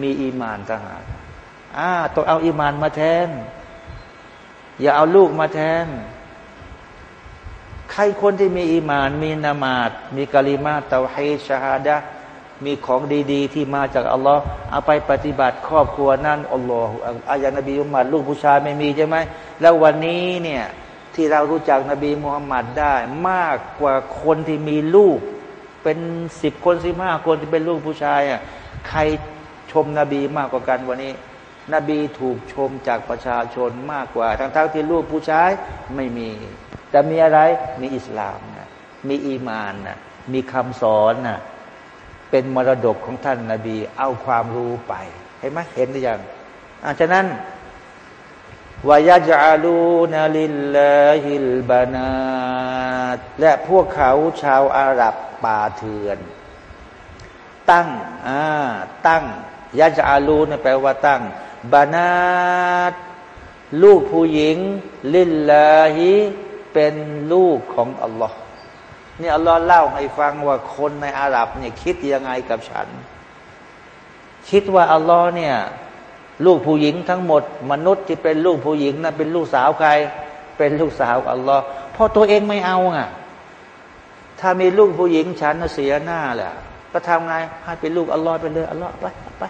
มีอีมานทหารอ่าต้องเอาอีมานมาแทน อย่าเอาลูกมาแทน ใครคนที่มีอีมาน มีนามาดมีกะลิมาเตาฮีชาฮาดะ มีของดีๆ ที่มาจากอัลลอฮ์เอาไปปฏิบัติครอบครัวนั่นอัลลอฮ์อายานบีมุฮัมมัดลูกผู้ชายไม่มีใช่ไหมแล้ววันนี้เนี่ยที่เรารู้จักนบีมุฮัมมัดได้ มากกว่าคนที่มีลูก เป็นสิบคนสิบห้าคนที่เป็นลูกผู้ชายอะใครชมนบีมากกว่ากันวันนี้ นบีถูกชมจากประชาชนมากกว่า ทั้งๆที่ลูกผู้ชายไม่มี แต่มีอะไรมีอิสลามนะมีอีมานนะมีคำสอนนะ เป็นมรดกของท่านนาบี เอาความรู้ไป เห็นไหมเห็นหรือยังอาฉะนั้นวายาจาลูนาลิลลาฮิลบานาและพวกเขาชาวอาหรับป่าเถื่อน ตั้งอ่าตั้งยาจาลูนแปลว่าตั้งบานาตลูกผู้หญิง ลิลลาฮิเป็นลูกของอัลลอฮ์ นี่อัลลอฮ์เล่าให้ฟังว่าคนในอาหรับเนี่ยคิดยังไงกับฉัน คิดว่าอัลลอฮ์เนี่ย ลูกผู้หญิงทั้งหมด มนุษย์ที่เป็นลูกผู้หญิงนะั่นเป็นลูกสาวใคร เป็นลูกสาวอัลลอฮ์พราะตัวเองไม่เอาอะ ถ้ามีลูกผู้หญิงฉันเสียหน้าแหละก็ทำไงให้เป็นลูกอัลลอฮ์ไปเลยอัลลอฮ์ไปไป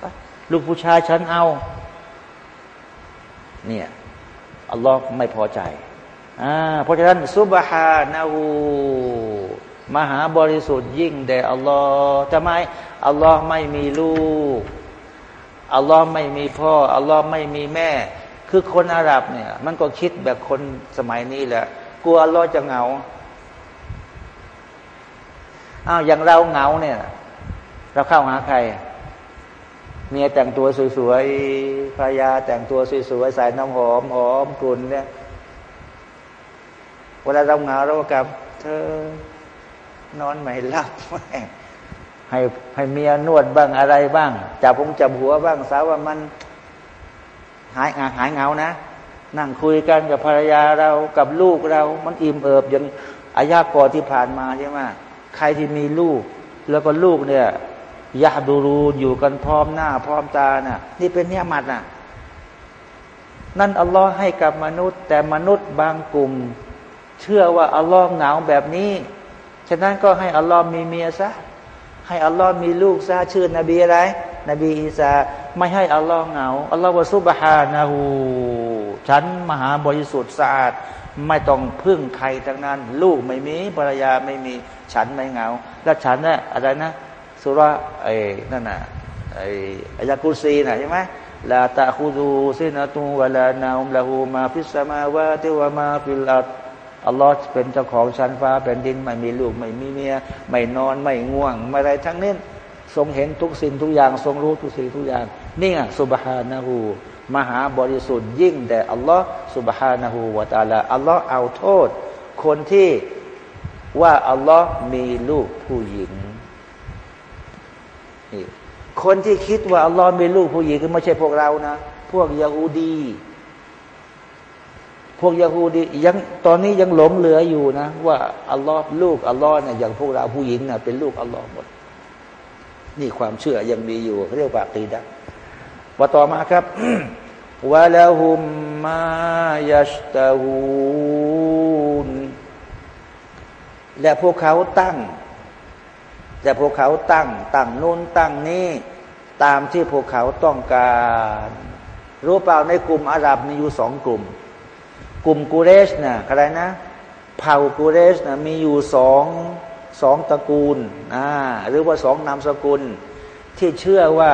ไปลูกผู้ชายฉันเอา เนี่ยอัลลอฮ์ไม่พอใจ เพราะฉะนั้นซุบฮานาหูมหาบริสุทธิ์ยิ่งแด่อัลลอฮ์ทำไมอัลลอฮ์ไม่มีลูกอัลลอฮ์ไม่มีพ่ออัลลอฮ์ไม่มีแม่ คือคนอาหรับเนี่ย มันก็คิดแบบคนสมัยนี้แหละกลัวอัลลอฮ์จะเหงาอ้าวอย่างเราเหงาเนี่ย เราเข้าหาใครเมียแต่งตัวสวยๆภรรยาแต่งตัวสวยๆใส่น้ำหอมหอมกลุ่นเนี่ย เวลาเราเหงาเรากับ เธอนอนไม่หลับให้ให้เมียนวดบ้างอะไรบ้าง จับพงจับหัวบ้างสาวว่ามัน หายหายเหงานะ นั่งคุยกันกับภรรยาเรากับลูกเรา มันอิ่มเอิบอย่างอายากอที่ผ่านมาใช่ไหมใครที่มีลูก แล้วก็ลูกเนี่ยยาดูรูอยู่กันพร้อมหน้า พร้อมตาน่ะ นี่เป็นเนียมัดน่ะ นั่นอัลลอฮ์ให้กับมนุษย์ แต่มนุษย์บางกลุ่ม เชื่อว่าอัลลอฮ์หนาวแบบนี้ ฉะนั้นก็ให้อัลลอฮ์มีเมียซะให้อัลลอฮ์มีลูกซะชื่อนบีอะไร นบีอีสาไม่ให้อัลลอฮ์เหงาอัลลอฮ์و سبحانهฉันมหาบริสุทธิ์สะอาด ไม่ต้องพึ่งใครทั้งนั้น ลูกไม่มีภรรยาไม่มีฉันไม่เหงา แล้วฉันเนี่ยอะไรนะซูเราะห์ไอ้นั่นน่ะไอ้อายะห์กุรซีน่ะใช่ไหมلا تأخذه سنة ولا نوم له ما في السماوات وما في الأرض อัลลอฮ์เป็นเจ้าของชั้นฟ้าแผ่นดินไม่มีลูกไม่มีเมียไม่นอนไม่ง่วง ไม่อะไรทั้งนี้ทรงเห็นทุกสิ่งทุกอย่าง ทรงรู้ทุกสิ่งทุกอย่าง นี่ไงสุบฮานะฮูมหาบริสุทธิ์ยิ่งแต่อัลลอฮ์สุบฮานะฮูวะตาลาอัลลอฮ์เอาโทษ คนที่ว่าอัลลอฮ์มีลูกผู้หญิงคนที่คิดว่าอัลลอฮ์มีลูกผู้หญิงก็ไม่ใช่พวกเรานะ พวกยาฮูดี พวกยาฮูดียังตอนนี้ยังหลงเหลืออยู่นะ ว่าอัลลอฮ์ลูกอัลลอฮ์เนี่ยอย่างพวกเราผู้หญิงนะ่ะเป็นลูกอัลลอฮ์หมด นี่ความเชื่อยังมีอยู่เรียกว่าตีดะว่าต่อมาครับวะลาหุมมายัชตาฮูนและพวกเขาตั้ง แต่พวกเขาตั้ง ตั้งนู้นตั้งนี้ ตามที่พวกเขาต้องการ รู้เปล่าในกลุ่มอาหรับมีอยู่สองกลุ่ม กลุ่มกูเรชนะอะไรนะเผ่ากูเรชนะมีอยู่สองสองตระกูลอ่าหรือว่าสองนามสกุล ที่เชื่อว่า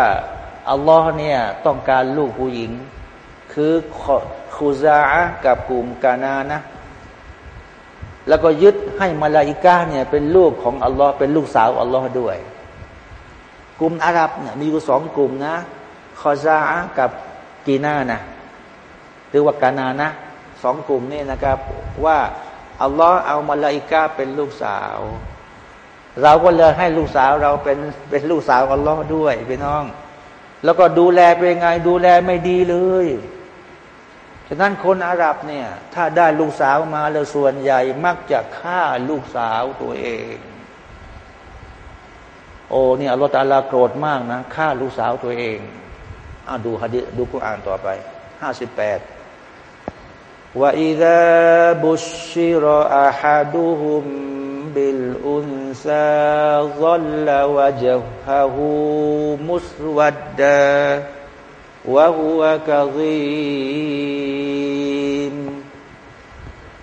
อัลลอฮ์เนี่ยต้องการลูกผู้หญิง คือคูซากับกลุ่มกานานะ แล้วก็ยึดให้มาลาอิกาเนี่ยเป็นลูกของอัลลอฮ์เป็นลูกสาวอัลลอฮ์ด้วย กลุ่มอาหรับเนี่ยมีอยู่สองกลุ่มนะคอซากับกีนานะหรือว่ากานานะ องกลุ่มนี่นะครับ ว่าอัลลอฮ์เอามาลาอิกาเป็นลูกสาว เราก็เลยให้ลูกสาวเราเป็นเป็นลูกสาวอัลลอฮ์ด้วยพี่น้อง แล้วก็ดูแลเป็นไงดูแลไม่ดีเลยฉะนั้นคนอาหรับเนี่ย ถ้าได้ลูกสาวมาแล้วส่วนใหญ่มักจะฆ่าลูกสาวตัวเอง โอ้เนี่ยอัลลอฮฺตาลาโกรธมากนะฆ่าลูกสาวตัวเองอ่าดูฮะดิดูกุอ่านต่อไปห้าสิบแปด ว่าอิดะบุชิรอาฮัดุฮุมบิลอุนซาซัลลวะจฮะฮูมุสวัดดา وهو كظيم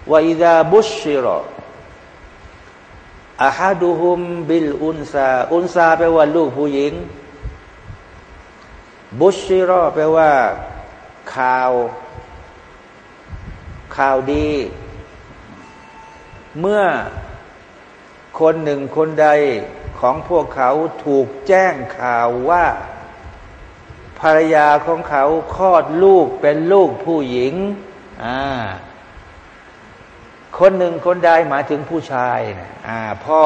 وإذا بشر أحدهم بالأنثى أنثى แปลว่าลูกผู้หญิงบุชิรอแปลว่าข่าว ข่าวดี เมื่อคนหนึ่งคนใดของพวกเขาถูกแจ้งข่าวว่า ภรรยาของเขาคลอดลูกเป็นลูกผู้หญิง อ่า คนหนึ่งคนใดหมายถึงผู้ชายนะอ่า พ่อ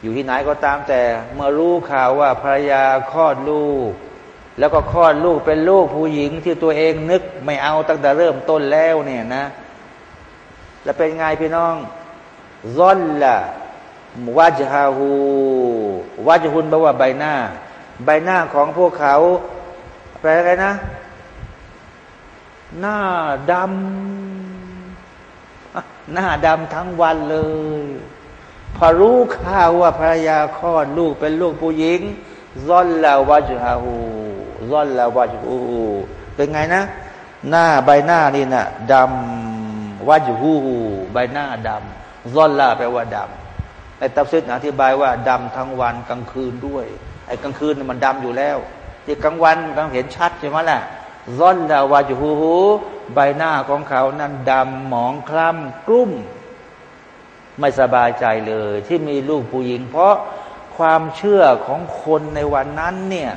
อยู่ที่ไหนก็ตามแต่ เมื่อรู้ข่าวว่าภรรยาคลอดลูก แล้วก็คลอดลูกเป็นลูกผู้หญิงที่ตัวเองนึกไม่เอาตั้งแต่เริ่มต้นแล้วเนี่ยนะ แล้วเป็นไงพี่น้องซอนละวาจฮาหูวาจฮุนแปลว่าใบหน้า ใบหน้าของพวกเขาแปลอะไรนะ หน้าดำหน้าดำทั้งวันเลย พอรู้ข่าวว่าภรรยาคลอดลูกเป็นลูกผู้หญิงซอนลาวาจฮาหู ซอนลาวาจฮูเป็นไงนะ หน้าใบหน้านี่นะดำวาจฮูใบหน้าดำซอนลาแปลว่าดำในตัฟซิดอธิบายว่าดำทั้งวันกลางคืนด้วยไอ้กลางคืนมันดำอยู่แล้วที่กลางวันมันเห็นชัดใช่ไหมล่ะร่อนดาวาจูฮูฮูใบหน้าของเขานั้นดำหมองคล้ำกลุ้มไม่สบายใจเลย ที่มีลูกผู้หญิง เพราะความเชื่อของคนในวันนั้นเนี่ย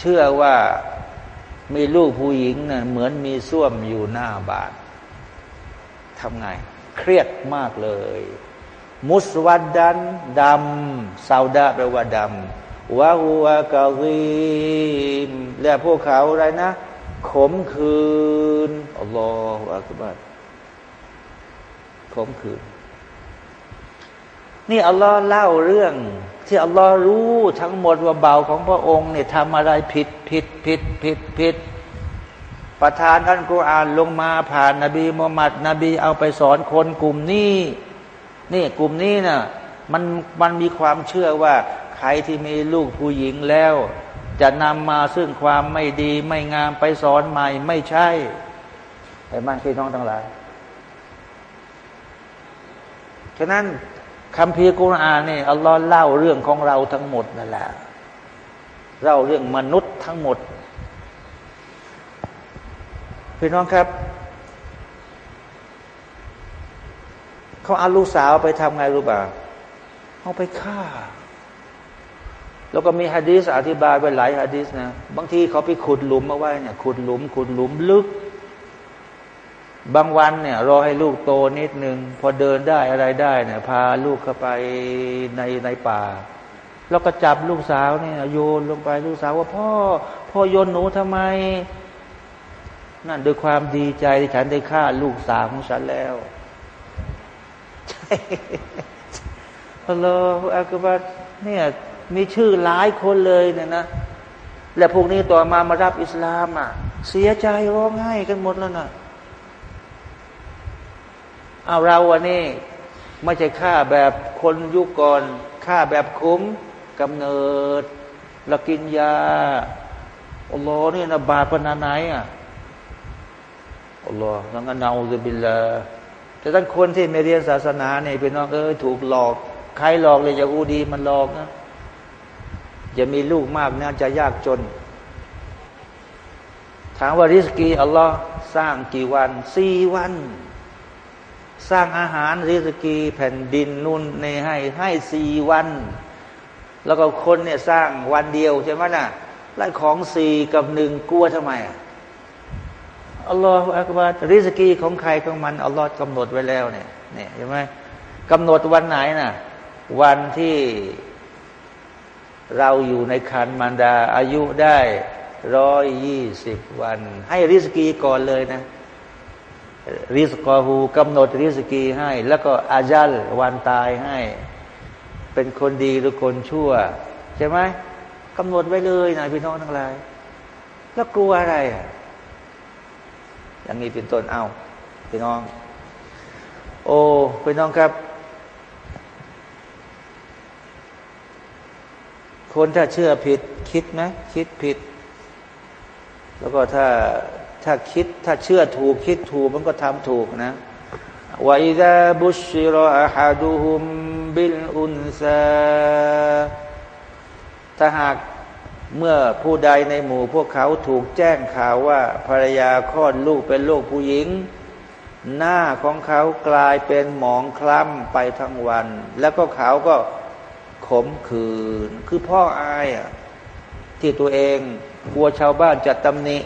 เชื่อว่ามีลูกผู้หญิงนะ่ยเหมือนมีส้วมอยู่หน้าบ้านทำไง เครียดมากเลย มุสวัดดันดำซาดาแปลว่าดำวะฮัวกาลีมและพวกเขาอะไรนะ ขมคืนอัลลอฮฺอักบัรขมคืน นี่อัลลอฮ์เล่าเรื่อง ที่อัลลอฮ์รู้ทั้งหมดว่าเบาของพระองค์เนี่ยทำอะไรผิดผิดผิดผิดผิดประทานอัลกุรอานลงมาผ่านนบีมุฮัมมัดนบีเอาไปสอนคนกลุ่มนี้นี่กลุ่มนี้นะ่ะมันมันมีความเชื่อว่า ใครที่มีลูกผู้หญิงแล้ว จะนำมาซึ่งความไม่ดีไม่งามไปสอนใหม่ไม่ใช่ไอ้บ้านพี่น้องทั้งหลายฉะนั้น คำพีกุรอานนี่อัลลอฮ์เล่าเรื่องของเราทั้งหมดนั่นแหละเล่าเรื่องมนุษย์ทั้งหมดพี่น้องครับเขาเอาลูกสาวไปทำไงรู้ป่ะเอาไปฆ่า แล้วก็มีฮะดีสอธิบายไว้หลายฮะดีสนะ บางทีเขาไปขุดหลุมมาไว้เนี่ยขุดหลุม ขุดหลุมลึก บางวันเนี่ย รอให้ลูกโตนิดนึง พอเดินได้อะไรได้เนี่ยพาลูกเข้าไปในในป่า แล้วก็จับลูกสาวเนี่ยโยนลงไปลูกสาวว่าพ่อ พ่อโยนหนูทำไม นั่นด้วยความดีใจที่ฉันได้ฆ่าลูกสาวของฉันแล้วใช่ฮัลโหลอักบัตเนี่ยมีชื่อหลายคนเลยเนี่ยนะและพวกนี้ต่อมามารับอิสลามอะ เสียใจร้องไห้กันหมดแล้วนะ เอาเราวันนี้ไม่ใช่ฆ่าแบบคนยุคก่อนฆ่าแบบคุ้มกำเนิดล้วกินยาอัลลอฮ์นี่นะบาปนาไหนอะอัลลอฮ์แล้วก็นาอุบิลลาแต่ท่านคนที่ไม่เรียนศาสนาเนี่ยเป็นน้องเออถูกหลอก ใครหลอกเลยจะอูดีมันหลอกนะจะมีลูกมากนะจะยากจน ถามว่าริสกีอัลลอฮ์สร้างกี่วันสี่วัน สร้างอาหารริสกีแผ่นดินนุ่นในให้ให้สี่วัน แล้วก็คนเนี่ยสร้างวันเดียวใช่ไหมนะ่ะไล่ของสี่กับหนึ่งกลัวทำไมอัลลอฮฺอักบารริสกีของใครของมันอัลลอฮฺกำหนดไว้แล้วเนี่ยเนี่ยเห็นไหมกำหนดวันไหนน่ะ วันที่เราอยู่ในคันมันดาอายุได้ร้อยยี่สิบวัน ให้ริสกีก่อนเลยนะ ริสกอฮูกำหนดริสกีให้ แล้วก็อาจัลวันตายให้ เป็นคนดีหรือคนชั่ว ใช่ไหมกำหนดไว้เลยนะพี่น้องทั้งหลาย แล้วกลัวอะไรอะอย่างนี้เป็นต้นเอาพี่น้อง โอ้พี่น้องครับ คนถ้าเชื่อผิดคิดไหมคิดผิด แล้วก็ถ้า ถ้าคิดถ้าเชื่อถูกคิดถูกมันก็ทำถูกนะวาอิดาบุชิรอาฮัดูฮุมบิลอุนซาถ้าหากเมื่อผู้ใดในหมู่พวกเขาถูกแจ้งข่าวว่าภรรยาคลอดลูกเป็นลูกผู้หญิง หน้าของเขากลายเป็นหมองคล้ำไปทั้งวัน แล้วก็เขาก็ขมขืน คือพ่ออายอะที่ตัวเองกลัวชาวบ้านจะตำหนิ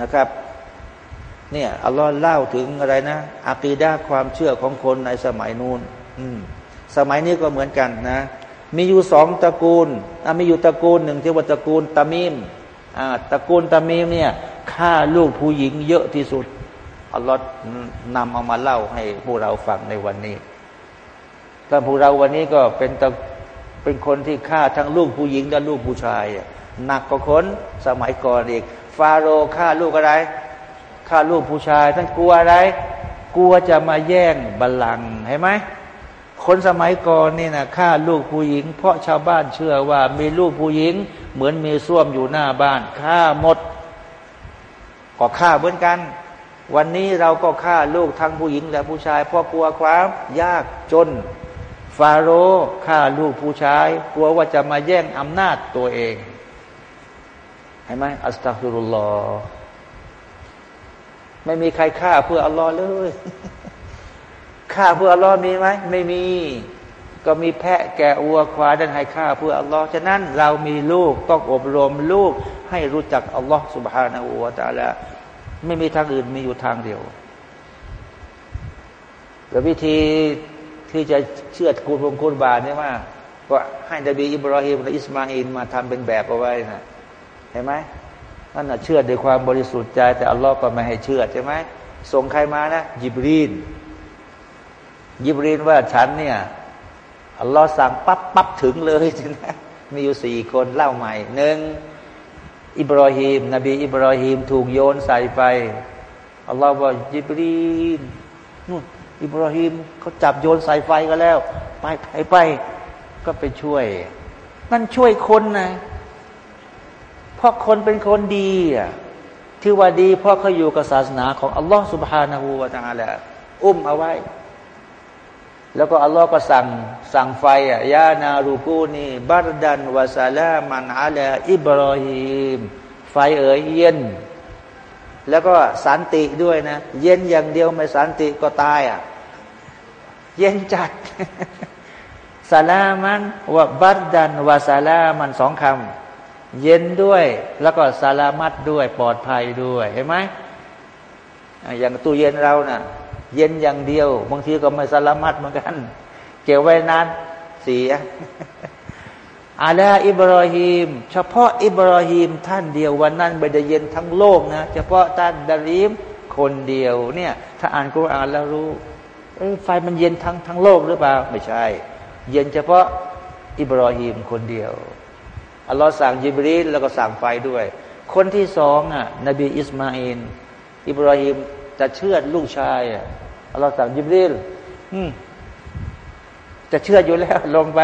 นะครับเนี่ยอัลลอฮ์เล่าถึงอะไรนะอากีดาความเชื่อของคนในสมัยนูนสมัยนี้ก็เหมือนกันนะ มีอยู่สองตระกูลมีอยู่ตระกูลหนึ่งที่ว่าตระกูลตามีมตระกูลตามีมเนี่ยฆ่าลูกผู้หญิงเยอะที่สุดอัลลอฮ์นำเอามาเล่าให้พวกเราฟังในวันนี้ถ้าพวกเราวันนี้ก็เป็นตะเป็นคนที่ฆ่าทั้งลูกผู้หญิงและลูกผู้ชายหนักกว่าคนสมัยก่อนอีก ฟาโรฆ่าลูกอะไรฆ่าลูกผู้ชายท่านกลัวอะไร กลัวจะมาแย่งบัลลังก์เห็นไหมคนสมัยก่อนนี่นะฆ่าลูกผู้หญิง เพราะชาวบ้านเชื่อว่า มีลูกผู้หญิง เหมือนมีส้วมอยู่หน้าบ้านฆ่าหมด ก็ฆ่าเหมือนกัน วันนี้เราก็ฆ่าลูกทั้งผู้หญิงและผู้ชาย เพราะกลัวความยากจน ฟาโรฆ่าลูกผู้ชาย กลัวว่าจะมาแย่งอำนาจตัวเอง เห็นไหมอัสตัฟุรุลลอฮ์ไม่มีใครฆ่าเพื่ออัลลอฮ์เลยฆ่าเพื่ออัลลอฮ์มีไหมไม่มี ก็มีแพะแกะวัวควายดันให้ข้าเพื่ออัลลอฮ์ฉะนั้นเรามีลูกต้องอบรมลูกให้รู้จักอัลลอฮ์สุบฮานาอูวาตาละไม่มีทางอื่นมีอยู่ทางเดียวแต่วิธีที่จะเชื่อคุณพงคุณบาทเนี่ยว่าก็ให้นบีอิบราฮิมและอิสมาอินมาทำเป็นแบบเอาไว้นะ ห็นไหมนั่นน่ะเชื่อด้วยความบริสุทธิ์ใจ แต่อัลลอฮ์ก็ไม่ให้เชื่อใช่ไหมส่งใครมานะยิบรีน ยิบรีนว่าฉันเนี่ยอัลลอฮ์สั่งปั๊บปั๊บถึงเลยนะมีอยู่สี่คนเล่าใหม่หนึ่งอิบราฮิมนบี อิบราฮิมถูกโยนใส่ไฟอัลลอฮ์ว่ายิบรีนนู่นอิบราฮิมเขาจับโยนใส่ไฟกันแล้ว ไปไปไปก็ไปช่วย นั่นช่วยคนนะ เพราะคนเป็นคนดีอะที่ว่าดีเพราะเขาอยู่กับศาสนาของอัลลอฮ์สุบฮานาหูวาตาละอุ้มเอาไว้ แล้วก็อัลลอฮ์ก็สั่งสั่งไฟيا نار كوني بردا وسلاما على إبراهيم ไฟเอ๋ยเย็น แล้วก็สันติด้วยนะ เย็นอย่างเดียวไม่สันติก็ตายอะเย็นจัดسلاما بردا وسلاما สองคำ เย็นด้วย แล้วก็سلاما ด้วย ปลอดภัยด้วยเห็นไหมอย่างตู้เย็นเรานะ่ะ เย็นอย่างเดียว บางทีก็ไม่สลามัดเหมือนกัน เก็บไว้นานเสียอาลาอิบราฮิมเฉพาะอิบราฮิมท่านเดียววันนั้นไม่ได้เย็นทั้งโลกนะ เฉพาะท่านดาริมคนเดียวเนี่ย ถ้าอ่านกุรอานแล้วรู้ไฟมันเย็นทั้งทั้งโลกหรือเปล่า ไม่ใช่ เย็นเฉพาะอิบราฮิมคนเดียว อัลลอฮ์สั่งยิบรีลแล้วก็สั่งไฟด้วย คนที่สองอะ นบีอิสมาอีลอิบราฮิมจะเชือดลูกชายอะอัลลอฮ์สั่งยิบรีลจะเชือดอยู่แล้ว ลงไป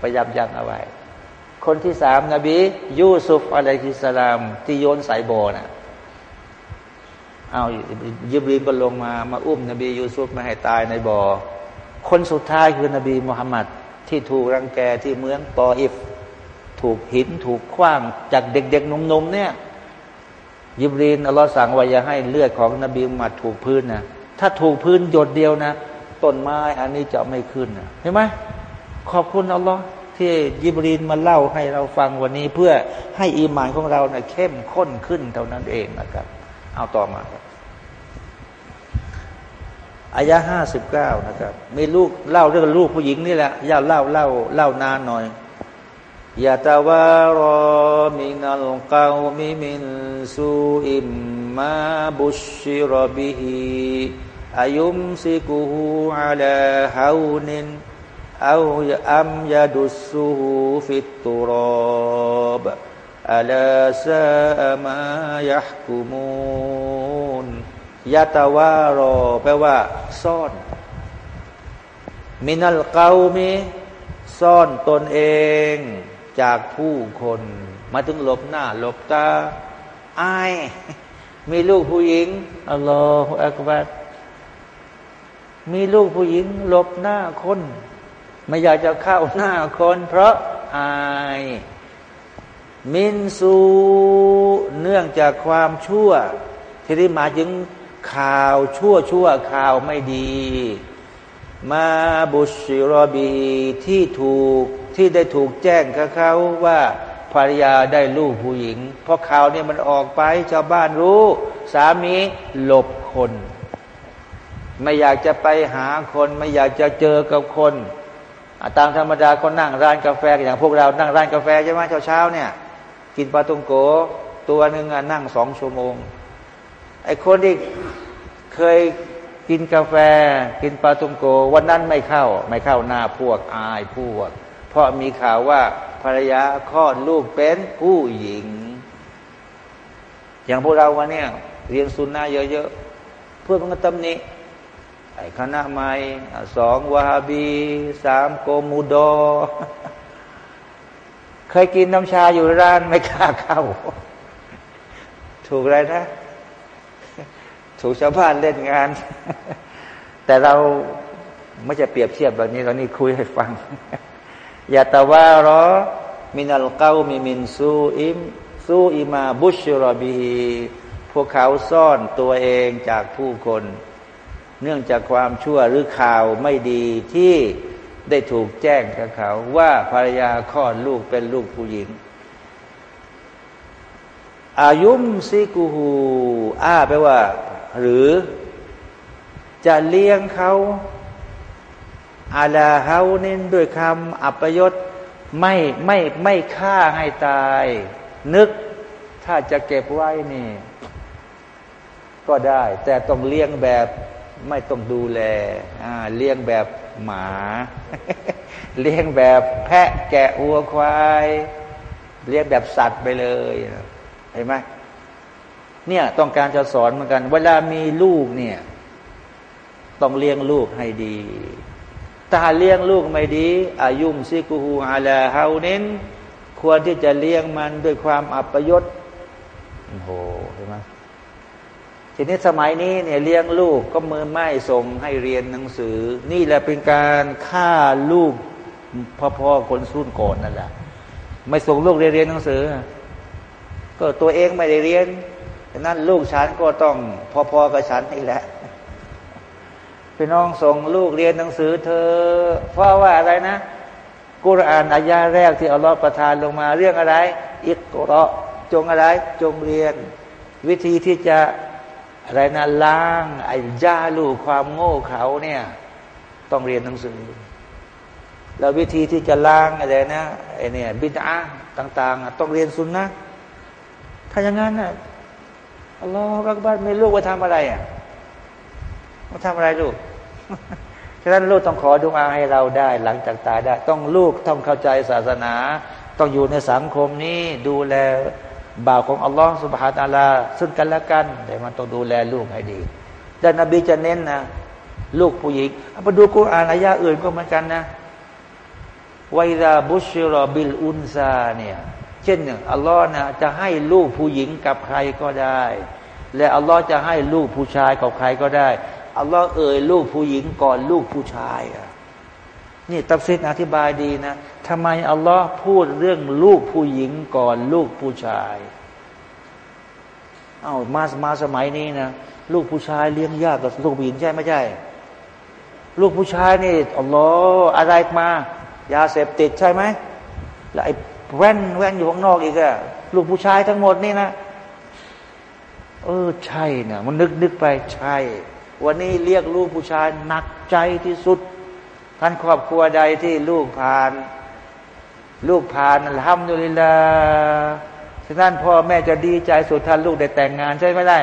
พยายามยันเอาไว้ คนที่สามนบียูซุฟعليه السلام ที่โยนใส่บ่อนะเอายิบรีลก็ลงมามาอุ้มนบียูซุฟไม่ให้ตายในบ่อ คนสุดท้ายคือนบีมุฮัมมัดที่ถูกรังแกที่เมืองตออิฟ ถูกหินถูกคว้างจากเด็กๆนุ่มๆเนี่ยยิบรีนอัลลอฮ์สั่งว่าอย่าให้เลือดของนบีมุฮัมมัดถูกพื้นนะถ้าถูกพื้นหยดเดียวนะต้นไม้อันนี้จะไม่ขึ้นนะเห็นไหมขอบคุณอัลลอฮ์ที่ยิบรีนมาเล่าให้เราฟังวันนี้เพื่อให้อีมานของเราเนะ่ยเข้มข้นขึ้นเท่านั้นเองนะครับ เอาต่อมาครับอายะห้าสิบเก้านะครับ มีลูกเล่าเรื่องลูกผู้หญิงนี่แหละ อย่าเล่าเล่าเล่านานหน่อย ยะตะวารอมินัลกาวมิมินซูอิมมาบุชิรบิฮิอายุมซิกูฮูอัลาฮาวนินอาอัมยาดุสูฮูฟิตตุรอบอัลาซามายะกุมูนยะตะวารอแปลว่า ซ่อน มินัลกาวมิซ่อนตนเอง จากผู้คน มาถึงหลบหน้า หลบตาอาย มีลูกผู้หญิงอัลลอฮฺอักบัดมีลูกผู้หญิงหลบหน้าคน ไม่อยากจะเข้าหน้าคน เพราะอาย มินซูเนื่องจากความชั่ว ที่ได้มาถึงข่าวชั่วชั่วข่าวไม่ดี มาบุชิรบีที่ถูก ที่ได้ถูกแจ้งกับเขาว่าภรรยาได้ลูกผู้หญิง เพราะข่าวนี้มันออกไปชาวบ้านรู้ สามีหลบคน ไม่อยากจะไปหาคน ไม่อยากจะเจอกับคน ตามธรรมดาคนนั่งร้านกาแฟอย่างพวกเรานั่งร้านกาแฟใช่ไหมเช้าเช้าเนี่ย กินปลาตุงโก ตัวหนึ่งนั่งสองชั่วโมงไอ้คนที่เคยกินกาแฟ กินปลาตุงโก วันนั้นไม่เข้า ไม่เข้าหน้าพวกอายพวก เพราะมีข่าวว่าภรรยาคลอดลูกเป็นผู้หญิง อย่างพวกเราวันนี้เรียนสุนนะเยอะๆเพื่อมันก็ตำหนิไอ้คณะใหม่สองวาฮาบีสามโกมูดอ เคยกินน้ำชาอยู่ร้านไม่กล้าเข้า ถูกอะไรนะ ถูกชาวบ้านเล่นงาน แต่เราไม่จะเปรียบเทียบแบบนี้เรานี่คุยให้ฟัง ย่าตะว่ารอมินัลเกามีมินซูอิมซูอิมาบุชรบีพวกเขาซ่อนตัวเองจากผู้คน เนื่องจากความชั่วหรือข่าวไม่ดีที่ได้ถูกแจ้งกับเขา ว่าภรรยาคลอดลูกเป็นลูกผู้หญิง อายุมซิกูฮูอ้าแปลว่า หรือจะเลี้ยงเขา อาลาเฮานินด้วยคำอัปยศไม่ไม่ไม่ฆ่าให้ตาย นึกถ้าจะเก็บไว้นี่ ก็ได้ แต่ต้องเลี้ยงแบบไม่ต้องดูแลเลี้ยงแบบหมา เลี้ยงแบบแพะแกะวัวควาย เลี้ยงแบบสัตว์ไปเลยเห็นไหมเนี่ยต้องการจะสอนเหมือนกัน เวลามีลูกเนี่ย ต้องเลี้ยงลูกให้ดี ถ้าเลี้ยงลูกไม่ดีอายุมซิกูฮูอาลาเฮาเน้น ควรที่จะเลี้ยงมันด้วยความอัปยศโอ้โหเห็นไหมทีนี้สมัยนี้เนี่ยเลี้ยงลูกก็มือไม่ส่งให้เรียนหนังสือ นี่แหละเป็นการฆ่าลูกพ่อๆคนสุ่นก่อนนั่นแหละไม่ส่งลูกเรียนเรียนหนังสือ ก็ตัวเองไม่ได้เรียนนั้นลูกฉันก็ต้องพอๆกับฉันนี่แหละ พี่น้องส่งลูกเรียนหนังสือเธอ เพราะว่าอะไรนะ กุรอานอายาแรกที่อัลลอฮฺประทานลงมา เรื่องอะไร อิกเราะจงอะไร จงเรียน วิธีที่จะอะไรนะล้างไอ้จ้าลูกความโง่เขาเนี่ยต้องเรียนหนังสือ แล้ววิธีที่จะล้างอะไรนะไอ้เนี่ยบิดาต่าง ๆ ต้องเรียนสุนนะถ้าอย่างนั้นน่ะอัลลอฮฺกักบัดไม่ลูกว่าทำอะไรอะมาทำอะไรลูก ฉะนั้นลูกต้องขอดุอาให้เราได้ หลังจากตายได้ ต้องลูกต้องเข้าใจศาสนา ต้องอยู่ในสังคมนี้ดูแลบ่าวของอัลลอฮฺสุบฮาตาลา ซึ่งกันและกันแต่มันต้องดูแลลูกให้ดีแต่นบีจะเน้นนะลูกผู้หญิงมาดูกุรอานอายะอื่นก็เหมือนกันนะไวดาบุชรอบิลอุนซาเนี่ยเช่นหนึ่งอัลลอฮ์นะจะให้ลูกผู้หญิงกับใครก็ได้ และอัลลอฮ์จะให้ลูกผู้ชายกับใครก็ได้ อัลลอฮ์เอ่ยลูกผู้หญิงก่อนลูกผู้ชายอะนี่ตัฟซิดอธิบายดีนะทำไมอัลลอฮ์พูดเรื่องลูกผู้หญิงก่อนลูกผู้ชายเอามามาสมัยนี้นะลูกผู้ชายเลี้ยงยากกับลูกผู้หญิงใช่ไม่ใช่ ลูกผู้ชายนี่อัลลอฮ์อะไรมายาเสพติดใช่ไหมแล้วไอ้แว่นแว่นอยู่ข้างนอกอีกอะลูกผู้ชายทั้งหมดนี่นะ เออใช่นะมันนึกนึกไปใช่ วันนี้เรียกลูกผู้ชายหนักใจที่สุด ท่านครอบครัวใดที่ลูกผ่าน ลูกผ่านทำอยู่ลิลาฉะนั้นพ่อแม่จะดีใจสุดท่านลูกได้แต่งงานใช่ไหมล่ะ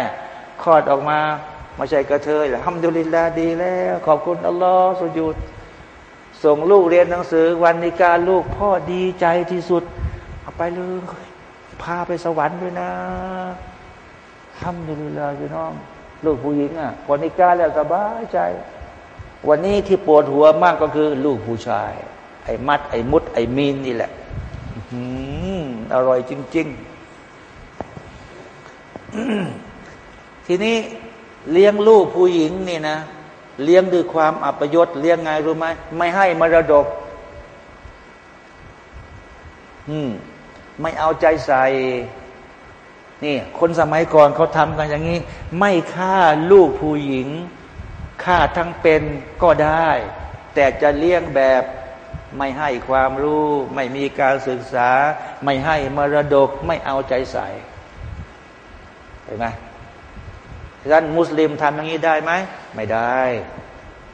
คลอดออกมาไม่ใช่กระเทยทำอยู่ลิลาดีแล้ว ขอบคุณอัลลอฮ์สุญูดส่งลูกเรียนหนังสือวันนิการลูกพ่อดีใจที่สุด เอาไปเลยพาไปสวรรค์ด้วยนะทำอยู่ลิลาพี่น้อง ลูกผู้หญิงอะพอนิกาแล้วสบายใจ วันนี้ที่ปวดหัวมากก็คือลูกผู้ชาย ไอ้มัด ไอ้มุด ไอ้มีนนี่แหละอร่อยจริง ๆ ทีนี้เลี้ยงลูกผู้หญิงนี่นะเลี้ยงด้วยความอัปยศเลี้ยงไงรู้ไหมไม่ให้มรดก อืม ไม่เอาใจใส่ นี่คนสมัยก่อนเขาทำกันอย่างนี้ ไม่ฆ่าลูกผู้หญิงฆ่าทั้งเป็นก็ได้ แต่จะเลี้ยงแบบไม่ให้ความรู้ ไม่มีการศึกษา ไม่ให้มรดกไม่เอาใจใส่เห็นไหมท่านมุสลิมทำอย่างนี้ได้ไหมไม่ได้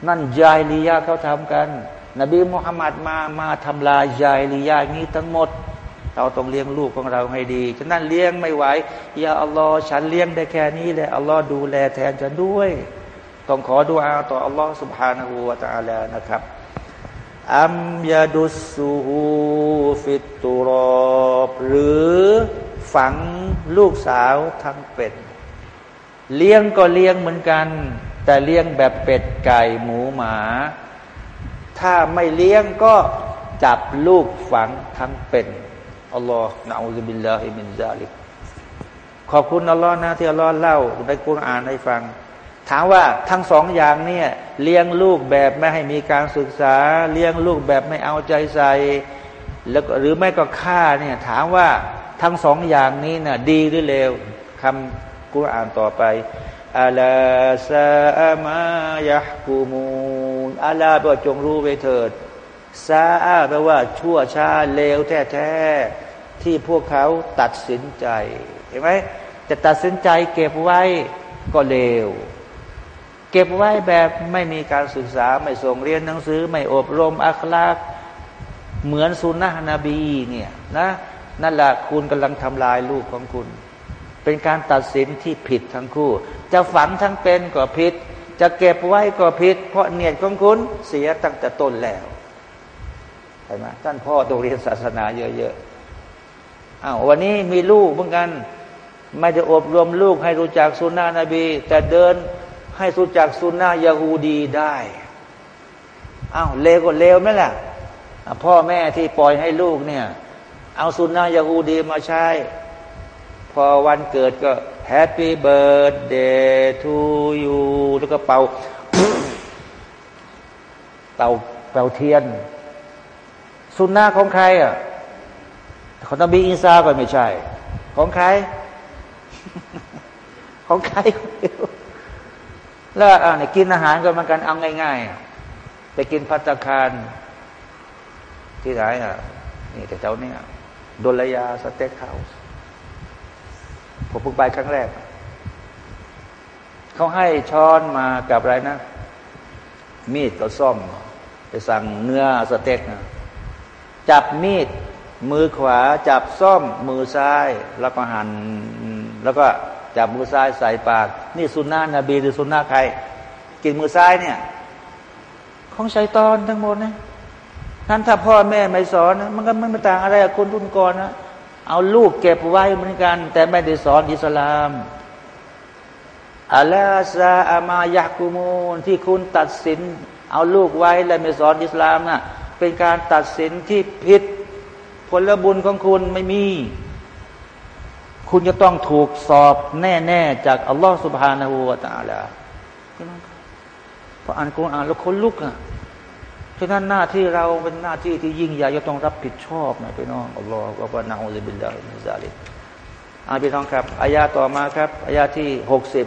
นั่นยายลียาเขาทำกัน นบีมุฮัมมัดมามาทำลายยายลียานี้ทั้งหมด เราต้องเลี้ยงลูกของเราให้ดี ฉะนั้นเลี้ยงไม่ไหวอย่าอัลลอฮ์ฉันเลี้ยงได้แค่นี้แหละอัลลอฮ์ดูแลแทนฉันด้วย ต้องขอดูอาต่ออัลลอฮ์สุบฮานาหูวาตาลานะครับอัมยาดุสูฮูฟิตุรอบหรือฝังลูกสาวทั้งเป็ดเลี้ยงก็เลี้ยงเหมือนกัน แต่เลี้ยงแบบเป็ดไก่หมูหมา ถ้าไม่เลี้ยงก็จับลูกฝังทั้งเป็ด อัลลอฮ์นะอูซบิลลาฮิมินซาลิกขอบคุณอัลลอฮ์นะที่อัลลอฮ์เล่าในกุรอานให้ฟัง ถามว่าทั้งสองอย่างเนี่ยเลี้ยงลูกแบบไม่ให้มีการศึกษา เลี้ยงลูกแบบไม่เอาใจใส่แล้วหรือไม่ก็ฆ่าเนี่ยถามว่าทั้งสองอย่างนี้น่ะดีหรือเลวคำกุรอานต่อไปอัลาซามายะกูมูนอัลาบอกจงรู้ไว้เถิด ซาอาแปลว่าชั่วช้าเลวแท้ๆที่พวกเขาตัดสินใจ เห็นไหมจะตัดสินใจเก็บไว้ก็เลว เก็บไว้แบบไม่มีการศึกษาไม่ส่งเรียนหนังสือ ไม่อบรมอัคลากเหมือนสุนนะนบีเนี่ยนะนั่นแหละคุณกำลังทำลายลูกของคุณ เป็นการตัดสินที่ผิดทั้งคู่ จะฝังทั้งเป็นก็ผิด จะเก็บไว้ก็ผิด เพราะเนียดของคุณเสียตั้งแต่ต้นแล้ว เห็นไหมท่านพ่อต้องเรียนศาสนาเยอะๆอ้าววันนี้มีลูกเหมือนกัน ไม่ได้อบรมลูกให้รู้จักสุนนะนบี แต่เดินให้รู้จักสุนนะยาฮูดีได้อ้าวเลวก็เลวไหมล่ะพ่อแม่ที่ปล่อยให้ลูกเนี่ย เอาสุนนะยาฮูดีมาใช้ พอวันเกิดก็ Happy Birthday to you แล้วก็เป่า เป่าเป่าเทียน สุนนะของใครอะของนบีอีซาก็ไม่ใช่ ของใคร ของใครแล้วอ่าเนี่ยกินอาหารก็มันกันเอาง่ายๆไปกินพัตคารที่ไหนอะนี่แต่เจ้าเนี่ยดลยาสเต็กเฮาส์ผมเพิ่งไปครั้งแรก เขาให้ช้อนมากับอะไรนะ มีดกับซ่อม ไปสั่งเนื้อสเต็กนะ จับมีดมือขวา จับซ่อมมือซ้าย แล้วก็หันแล้วก็จับมือซ้ายใส่ปาก นี่สุนนะนบีหรือสุนนะใคร กินมือซ้ายเนี่ย ของชัยตอนทั้งหมดนะท่านถ้าพ่อแม่ไม่สอนมันก็ไม่ต่างอะไรกับคนรุ่นก่อนนะเอาลูกเก็บไว้เหมือนกัน แต่ไม่ได้สอนอิสลามอัลลอซาอามายากุมูลที่คุณตัดสิน เอาลูกไว้และไม่สอนอิสลามนะ่ะ เป็นการตัดสินที่ผิด ผลบุญของคุณไม่มี คุณจะต้องถูกสอบแน่ ๆ จากอัลลอฮฺสุบฮานาหูวาตาลาพออ่านกุรอานแล้วคนลุกอะฉะนั้นหน้าที่เราเป็นหน้าที่ที่ยิ่งใหญ่จะต้องรับผิดชอบนะพี่น้องอัลลอฮฺก็ว่านาอุบิลลาฮิมิซาลิอาพี่น้องครับอายาต่อมาครับอายาที่หกสิบ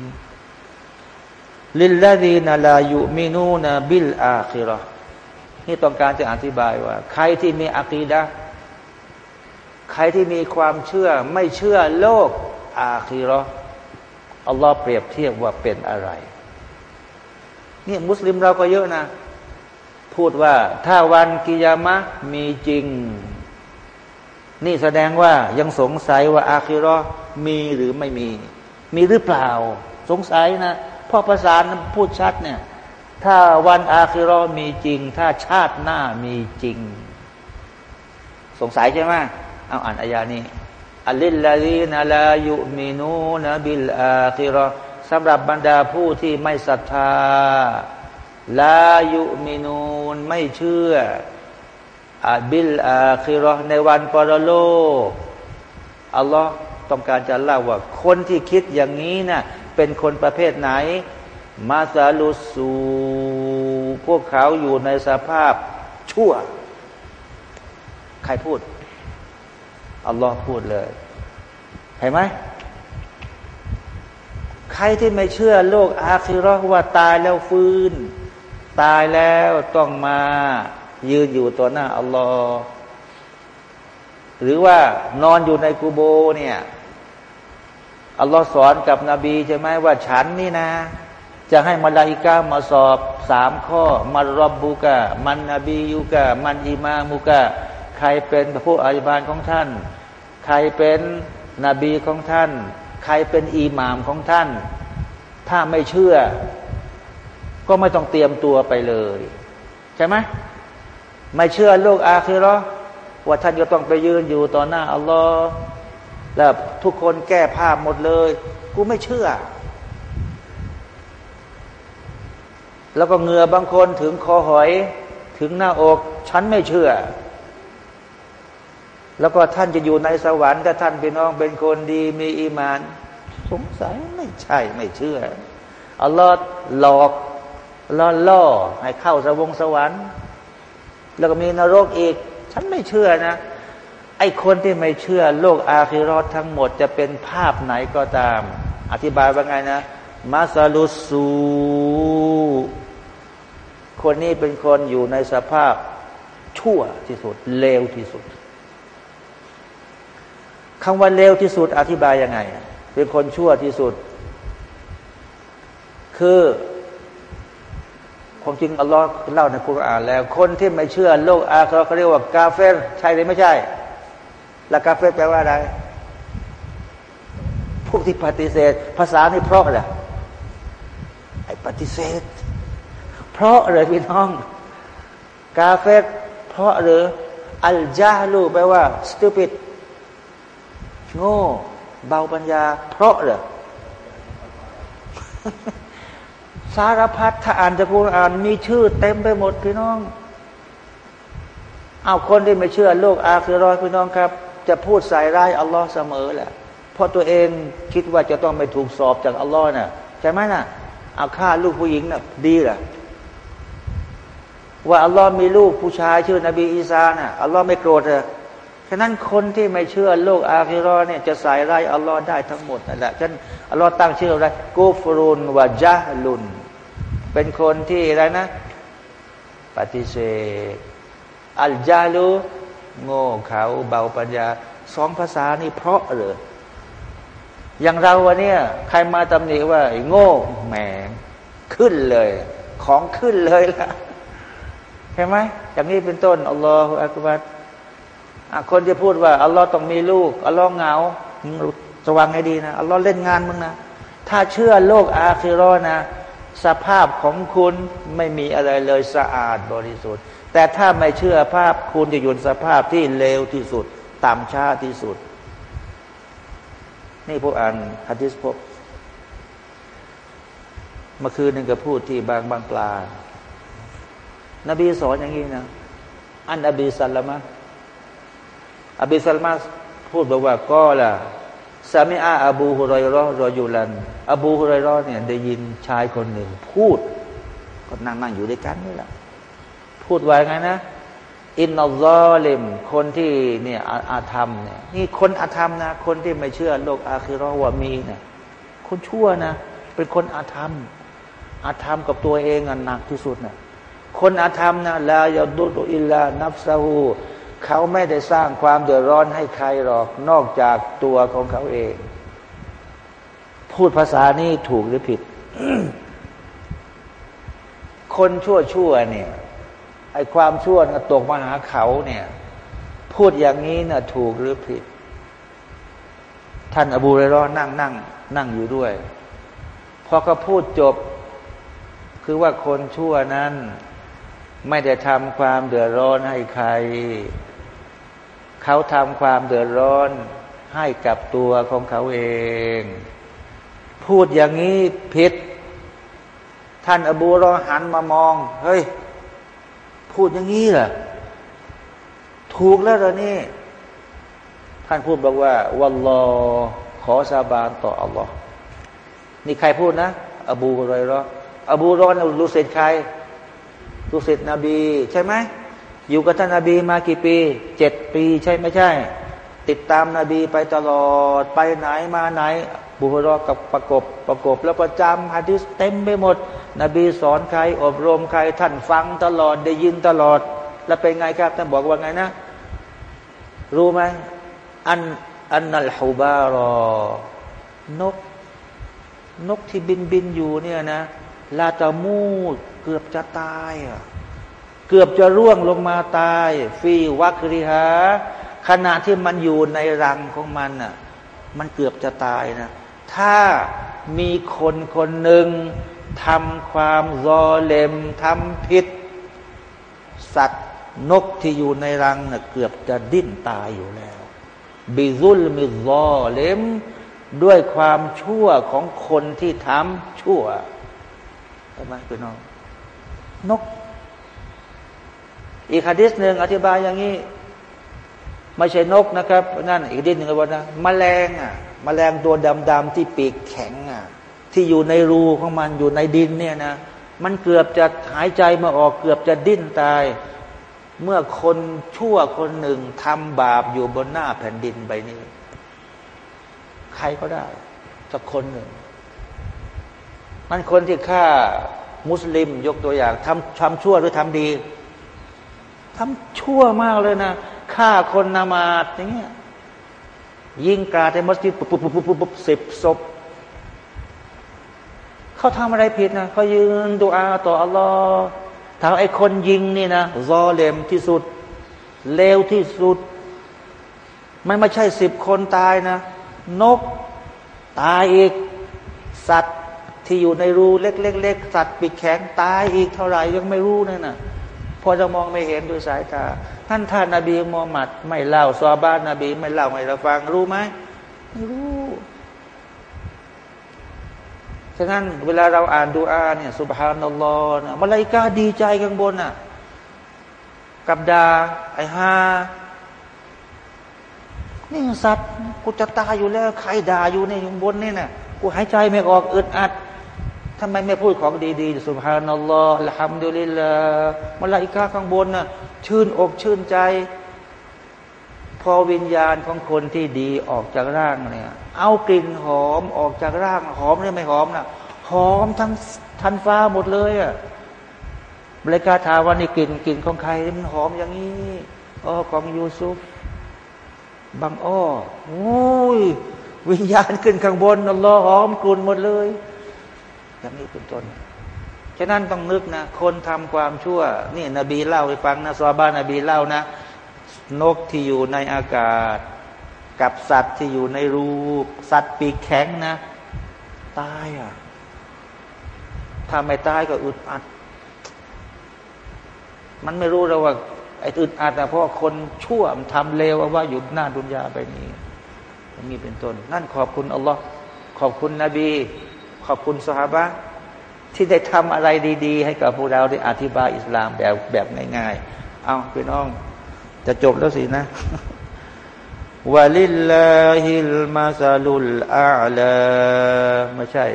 ลิลลาดีนาลายุมินูนาบิลอาคิรอนี่ต้องการจะอธิบายว่า ใครที่มีอักีดะใครที่มีความเชื่อไม่เชื่อโลก อาคิรออัลลอฮ์เปรียบเทียบว่าเป็นอะไรนี่มุสลิมเราก็เยอะนะ พูดว่าถ้าวันกิยามะมีจริง นี่แสดงว่ายังสงสัยว่าอาคิรอมีหรือไม่มี มีหรือเปล่า สงสัยนะ พอภาษาพูดชัดเนี่ย ถ้าวันอาคิรอมีจริง ถ้าชาติหน้ามีจริง สงสัยใช่ไหมเอาอ่านอายานี้لِلَّذِينَ لَا يُؤْمِنُونَ بِالْآخِرَةِ สำหรับบรรดาผู้ที่ไม่ศรัทธาلَا يُؤْمِنُونَ ไม่เชื่ออา بِالْآخِرَةِ ในวันปรโลกอัลลอฮ์ต้องการจะเล่าว่า คนที่คิดอย่างนี้นะ่ะ เป็นคนประเภทไหน มาซาลุสูพวกเขาอยู่ในสภาพชั่ว ใครพูด อัลลอฮ์พูดเลยเห็นไหมใครที่ไม่เชื่อโลกอาคิรอว่าตายแล้วฟื้น ตายแล้วต้องมายืนอยู่ต่อหน้าอัลลอฮ์หรือว่านอนอยู่ในกูโบเนี่ย อัลลอฮ์สอนกับนบีใช่ไหมว่าฉันนี่นะ จะให้มาลาอิกามาสอบสามข้อมันรบบุกะมันนบียุกะมันอิมามุกะใครเป็นผู้อธิบาลของท่าน ใครเป็นนบีของท่าน ใครเป็นอิหมามของท่าน ถ้าไม่เชื่อ ก็ไม่ต้องเตรียมตัวไปเลย ใช่ไหมไม่เชื่อโลกอาคือหรอว่าท่านจะต้องไปยืนอยู่ต่อหน้าอัลลอฮ์ แล้วทุกคนแก้ภาหมดเลย กูไม่เชื่อ แล้วก็เหงื่อบางคนถึงคอหอย ถึงหน้าอก ฉันไม่เชื่อ แล้วก็ท่านจะอยู่ในสวรรค์ถ้าท่านพี่น้องเป็นคนดีมีอีมาน สงสัยไม่ใช่ไม่เชื่ออัลลอฮ์หลอกล่อล่อให้เข้าสวงสวรรค์ แล้วก็มีนรกอีก ฉันไม่เชื่อนะ ไอ้คนที่ไม่เชื่อโลกอาคิรอดทั้งหมดจะเป็นภาพไหนก็ตาม อธิบายว่าไงนะมาซาลุสูคนนี้เป็นคนอยู่ในสภาพชั่วที่สุด เลวที่สุดคำว่าเลวที่สุด อธิบายยังไง เป็นคนชั่วที่สุด คือความจริงอัลลอฮ์เล่าในคุรานแล้ว คนที่ไม่เชื่อโลกอาคราเขาเรียกว่ากาเฟรใช่หรือไม่ใช่ ล้วกาเฟรแปลว่าอะไร พวกที่ปฏิเสธ ภาษานี่เพราะอะไรไอ้ปฏิเสธ เพราะเลยพี่น้อง กาเฟรเพราะหรืออัลจาลูแปลว่า stupid โง่ เบาปัญญา เพราะเหรอสารพัดถ้าอ่านจะกูอ่านมีชื่อเต็มไปหมดพี่น้อง เอาคนที่ไม่เชื่อโลกอาคือรอยพี่น้องครับ จะพูดใส่ร้ายอัลลอฮ์เสมอแหละเพราะตัวเองคิดว่าจะต้องไม่ถูกสอบจากอัลลอฮ์น่ะใช่ไหมน่ะเอาฆ่าลูกผู้หญิงน่ะดีหรอว่าอัลลอฮ์มีลูกผู้ชายชื่อนบีอีสาน่ะอัลลอฮ์ไม่โกรธเลยฉะนั้นคนที่ไม่เชื่อโลกอาคิรอเนี่ยจะใส่ร้ายอัลลอฮ์ได้ทั้งหมดนั่นแหละฉะนั้นอัลลอฮ์ตั้งชื่ออะไรกูฟรุนวะจาลุน เป็นคนที่อะไรนะ ปฏิเสธอัลจาลู โง่เขาเบาปัญญาสองภาษานี่เพราะเลยอย่างเราวันนี้ใครมาตำหนิว่าโง่แหมขึ้นเลย ของขึ้นเลยล่ะเห็นไหมอย่างนี้เป็นต้นอัลลอฮฺอักบัรคนจะพูดว่าอัลลอฮ์ต้องมีลูกอัลลอฮ์เหงาระวังให้ดีนะอัลลอฮ์เล่นงานมึงนะถ้าเชื่อโลกอาคิรอนะ สภาพของคุณไม่มีอะไรเลยสะอาดบริสุทธิ์ แต่ถ้าไม่เชื่อภาพคุณจะอยู่ในสภาพที่เลวที่สุด ต่ำช้าที่สุด นี่พวกอ่านฮัดิสพบเมื่อคืนหนึ่งก็พูดที่บางบางปลา นบีสอนอย่างนี้นะ อันอบีสัลลามะอบีสัลมาพูดบอกว่าก็ล่ะสามีอาอบูฮุไรรอรอยูลัน อบูฮุไรรอเนี่ยได้ยินชายคนหนึ่ง พูด ก็นั่งนั่งอยู่ด้วยกันนี่แหละ พูดไว้ไงนะ อินนอลอเลมคนที่เนี่ยอาธรรมเนี่ยนี่คนอาธรรมนะ คนที่ไม่เชื่อโลกอาคิรอว่ามีเนี่ยคนชั่วนะ เป็นคนอาธรรม อาธรรมกับตัวเองหนักที่สุดนะคนอาธรรมนะลายาดุตุอิลลานับซาหูเขาไม่ได้สร้างความเดือดร้อนให้ใครหรอกนอกจากตัวของเขาเอง พูดภาษานี้ถูกหรือผิด คนชั่วชั่วเนี่ย ไอ้ความชั่วตกมาหาเขาเนี่ย พูดอย่างนี้นะ่ะถูกหรือผิด ท่านอบูเรรอนั่งนั่งนั่งอยู่ด้วย พอเขาพูดจบ คือว่าคนชั่วนั้น ไม่ได้ทำความเดือดร้อนให้ใคร เขาทำความเดือดร้อนให้กับตัวของเขาเอง พูดอย่างนี้ผิด ท่านอบูรอหันมามอง เฮ้ย พูดอย่างนี้เหรอถูกแล้วเหรอนี่ ท่านพูดบอกว่า วัลลอขอสาบานต่ออัลลอฮ์นี่ใครพูดนะ อบูรอยรออบูรอนรู้สิทธิ์ใครรู้สิทธิ์นบี ใช่ไหมอยู่กับท่านนาบีมากี่ปีเจ็ดปีใช่ไม่ใช่ ติดตามนาบีไปตลอดไปไหนมาไหน บุรอกับประกบประกบแล้วประจำฮะดิษเต็มไปหมด นบีสอนใคร อบรมใคร ท่านฟังตลอดได้ยินตลอด แล้วเป็นไงครับ ท่านบอกว่าไงนะ รู้ไหมอันอันนัลฮูบารอนก นกที่บินบินอยู่เนี่ยนะลาตามูดเกือบจะตายอะเกือบจะร่วงลงมาตาย ฟีวัคริฮาขณะที่มันอยู่ในรังของมันน่ะมันเกือบจะตายนะ ถ้ามีคนคนหนึ่งทำความรอเลมทำผิด สัตว์นกที่อยู่ในรังน่ะเกือบจะดิ้นตายอยู่แล้ว บิซุลมิรอเลมด้วยความชั่วของคนที่ทำชั่วใช่ไมพี่น้อง นก อีกฮะดิษหนึ่งอธิบายอย่างนี้ ไม่ใช่นกนะครับ นั่นอีกดินหนึ่งเลยนะมแมลงอะ มแมลงตัวดำๆที่ปีกแข็งอะที่อยู่ในรูของมันอยู่ในดินเนี่ยนะมันเกือบจะหายใจมาออกเกือบจะดิ้นตาย เมื่อคนชั่วคนหนึ่งทำบาปอยู่บนหน้าแผ่นดินใบนี้ ใครก็ได้สักคนหนึ่ง มันคนที่ฆ่ามุสลิมยกตัวอย่างทำทำชั่วหรือทำดีทำชั่วมากเลยนะฆ่าคนนามาดอย่างเงี้ย ยิงกราดในมัสยิดปุ๊บปุ๊บปุ๊บปุ๊บปุ๊บสิบศพเขาทำอะไรผิดนะเขายืนดูอาต่ออัลลอฮ์ถาไอ้คนยิงนี่นะรอเลมที่สุด เลวที่สุด มันไม่ใช่สิบคนตายนะ นกตายอีก สัตว์ที่อยู่ในรูเล็กๆสัตว์ปีกแข็งตายอีกเท่าไหร่ยังไม่รู้นั่นนะพอจะมองไม่เห็นด้วยสายตา ท่านท่านนาบีมูฮัมมัด ไม่เล่าซอบ้านนาบี ไม่เล่าให้เราฟังรู้ไหมไม่รู้ฉะนั้นเวลาเราอ่านดูอาเนี่ยสุบฮานัลลอฮ์นะมาลายกาดีใจข้างบนอะกับดา ไอฮานี่สัตว์กูจะตายอยู่แล้ว ใครด่าอยู่ในข้างบนนี่น่ะกูหายใจไม่ออกอึดอัด ทำไมไม่พูดของดีๆสุบฮานัลลอฮ์ละฮัมดุลิลลาห์มาลายกาข้างบนน่ะชื่นอกชื่นใจ พอวิญญาณของคนที่ดีออกจากร่างเนี่ย เอากลิ่นหอมออกจากร่างหอมหรือไม่หอมนะหอมทั้งทันฟ้าหมดเลยอะ่ะบริการถาว่านี่กลิ่นกลิ่นของใครมันหอมอย่างนี้อ๋อของยูซุฟบางอ้อโอ้ยวิญญาณขึ้นข้างบนอัลลอฮ์หอมกลุ่นหมดเลย อย่างนี้เป็นต้นฉะนั้นต้องนึกนะ คนทำความชั่ว นี่นบีเล่าให้ฟังนะซอบ้านนบีเล่านะ นกที่อยู่ในอากาศ กับสัตว์ที่อยู่ในรูสัตว์ปีกแข็งนะ ตายอะถ้าไม่ตายก็อึดอัด มันไม่รู้เราว่าไอ้อึดอัดนะเพราะคนชั่วมันทำเลวว่าอยู่หน้าดุนยาไปนี้มีเป็นต้น นั่นขอบคุณอัลลอฮ์ขอบคุณนบี อบคุณสฮาบะที่ได้ทำอะไรดี ๆ ให้กับพวกเราได้อธิบายอิสลามแบบแบบง่ายๆ เอาพี่น้อง จะจบแล้วสินะวะลิลลาฮิลมาซาลุลอาลาไม่ใช่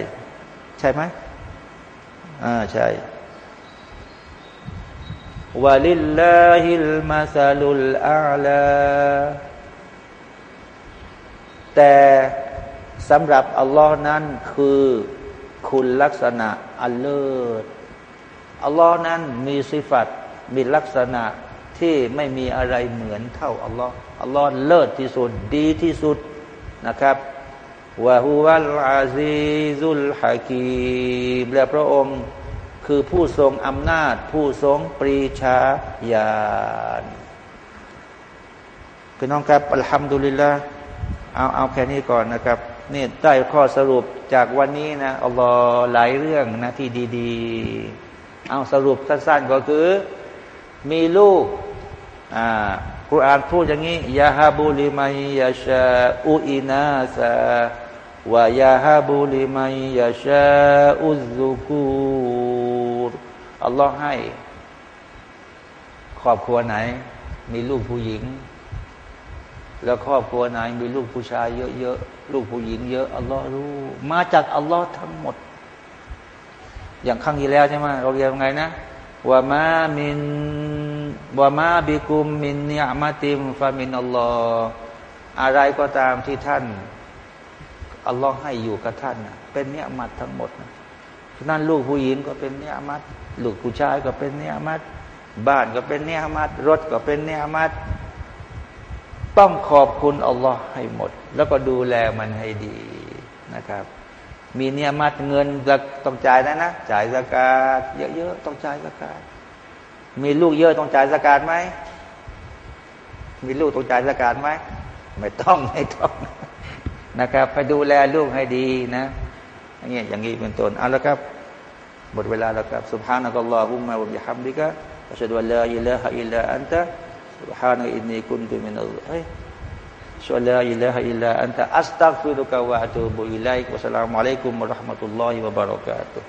ใช่ไหมอ่าใช่วะลิลลาฮิลมาซาลุลอาลาแต่สำหรับอัลลอฮ์นั้นคือ คุณลักษณะอัลเลิศอัลลอฮ์นั้นมีสิฟัตมีลักษณะที่ไม่มีอะไรเหมือนเท่าอัลลอฮ์อัลลอฮ์เลิศที่สุดดีที่สุดนะครับวะฮุวัลอาซีซุลฮะกีมและพระองค์คือผู้ทรงอำนาจ ผู้ทรงปรีชาญาณพี่น้องครับอัลฮัมดุลิลละเอาเอาแค่นี้ก่อนนะครับ นี่ได้ข้อสรุปจากวันนี้นะอัลลอฮ์หลายเรื่องนะที่ดีๆ เอาสรุปสั้นๆก็คือ มีลูกอ่าคุรานพูดอย่างนี้ยาฮาบุลิมัยยาชาอุอินาซาวายาฮาบุลิมัยยาชาอุซุกูรอัลลอฮ์ให้ ครอบครัวไหน มีลูกผู้หญิง แล้วครอบครัวไหนมีลูกผู้ชายเยอะๆลูกผู้หญิงเยอะอัลลอฮ์รู้ มาจากอัลลอฮ์ทั้งหมด อย่างครั้งที่แล้วใช่ไหมเราเรียนยังไงนะว่ามามินว่ามาบิกุมมินเนียมาติมฟามินอัลลอฮ์อะไรก็ตามที่ท่านอัลลอฮ์ให้อยู่กับท่านเป็นเนียมัดทั้งหมดนะฉะนั้นลูกผู้หญิงก็เป็นเนียมัดลูกผู้ชายก็เป็นเนียมัดบ้านก็เป็นเนียมัดรถก็เป็นเนียมัด ต้องขอบคุณอัลลอฮ์ให้หมด แล้วก็ดูแลมันให้ดีนะครับมีเนี่ยมัดเงินต้องจ่ายนะนะจ่ายสกาดเยอะๆต้องจ่ายสกาดมีลูกเยอะต้องจ่ายสกาดไหมมีลูกต้องจ่ายสกาดไหมไม่ต้องไม่ต้องนะครับไปดูแลลูกให้ดีนะอย่างเงี้ยอย่างนี้เป็นต้นเอาละครับหมดเวลาแล้วครับ سبحانك اللهم وبحمدك أشهد أن لا إله إلا أنت سبحانك إني كنت من الظالمين شو لا إله إلا أنت أستغفرك وأتوب إليك والسلام عليكم ورحمة الله وبركاته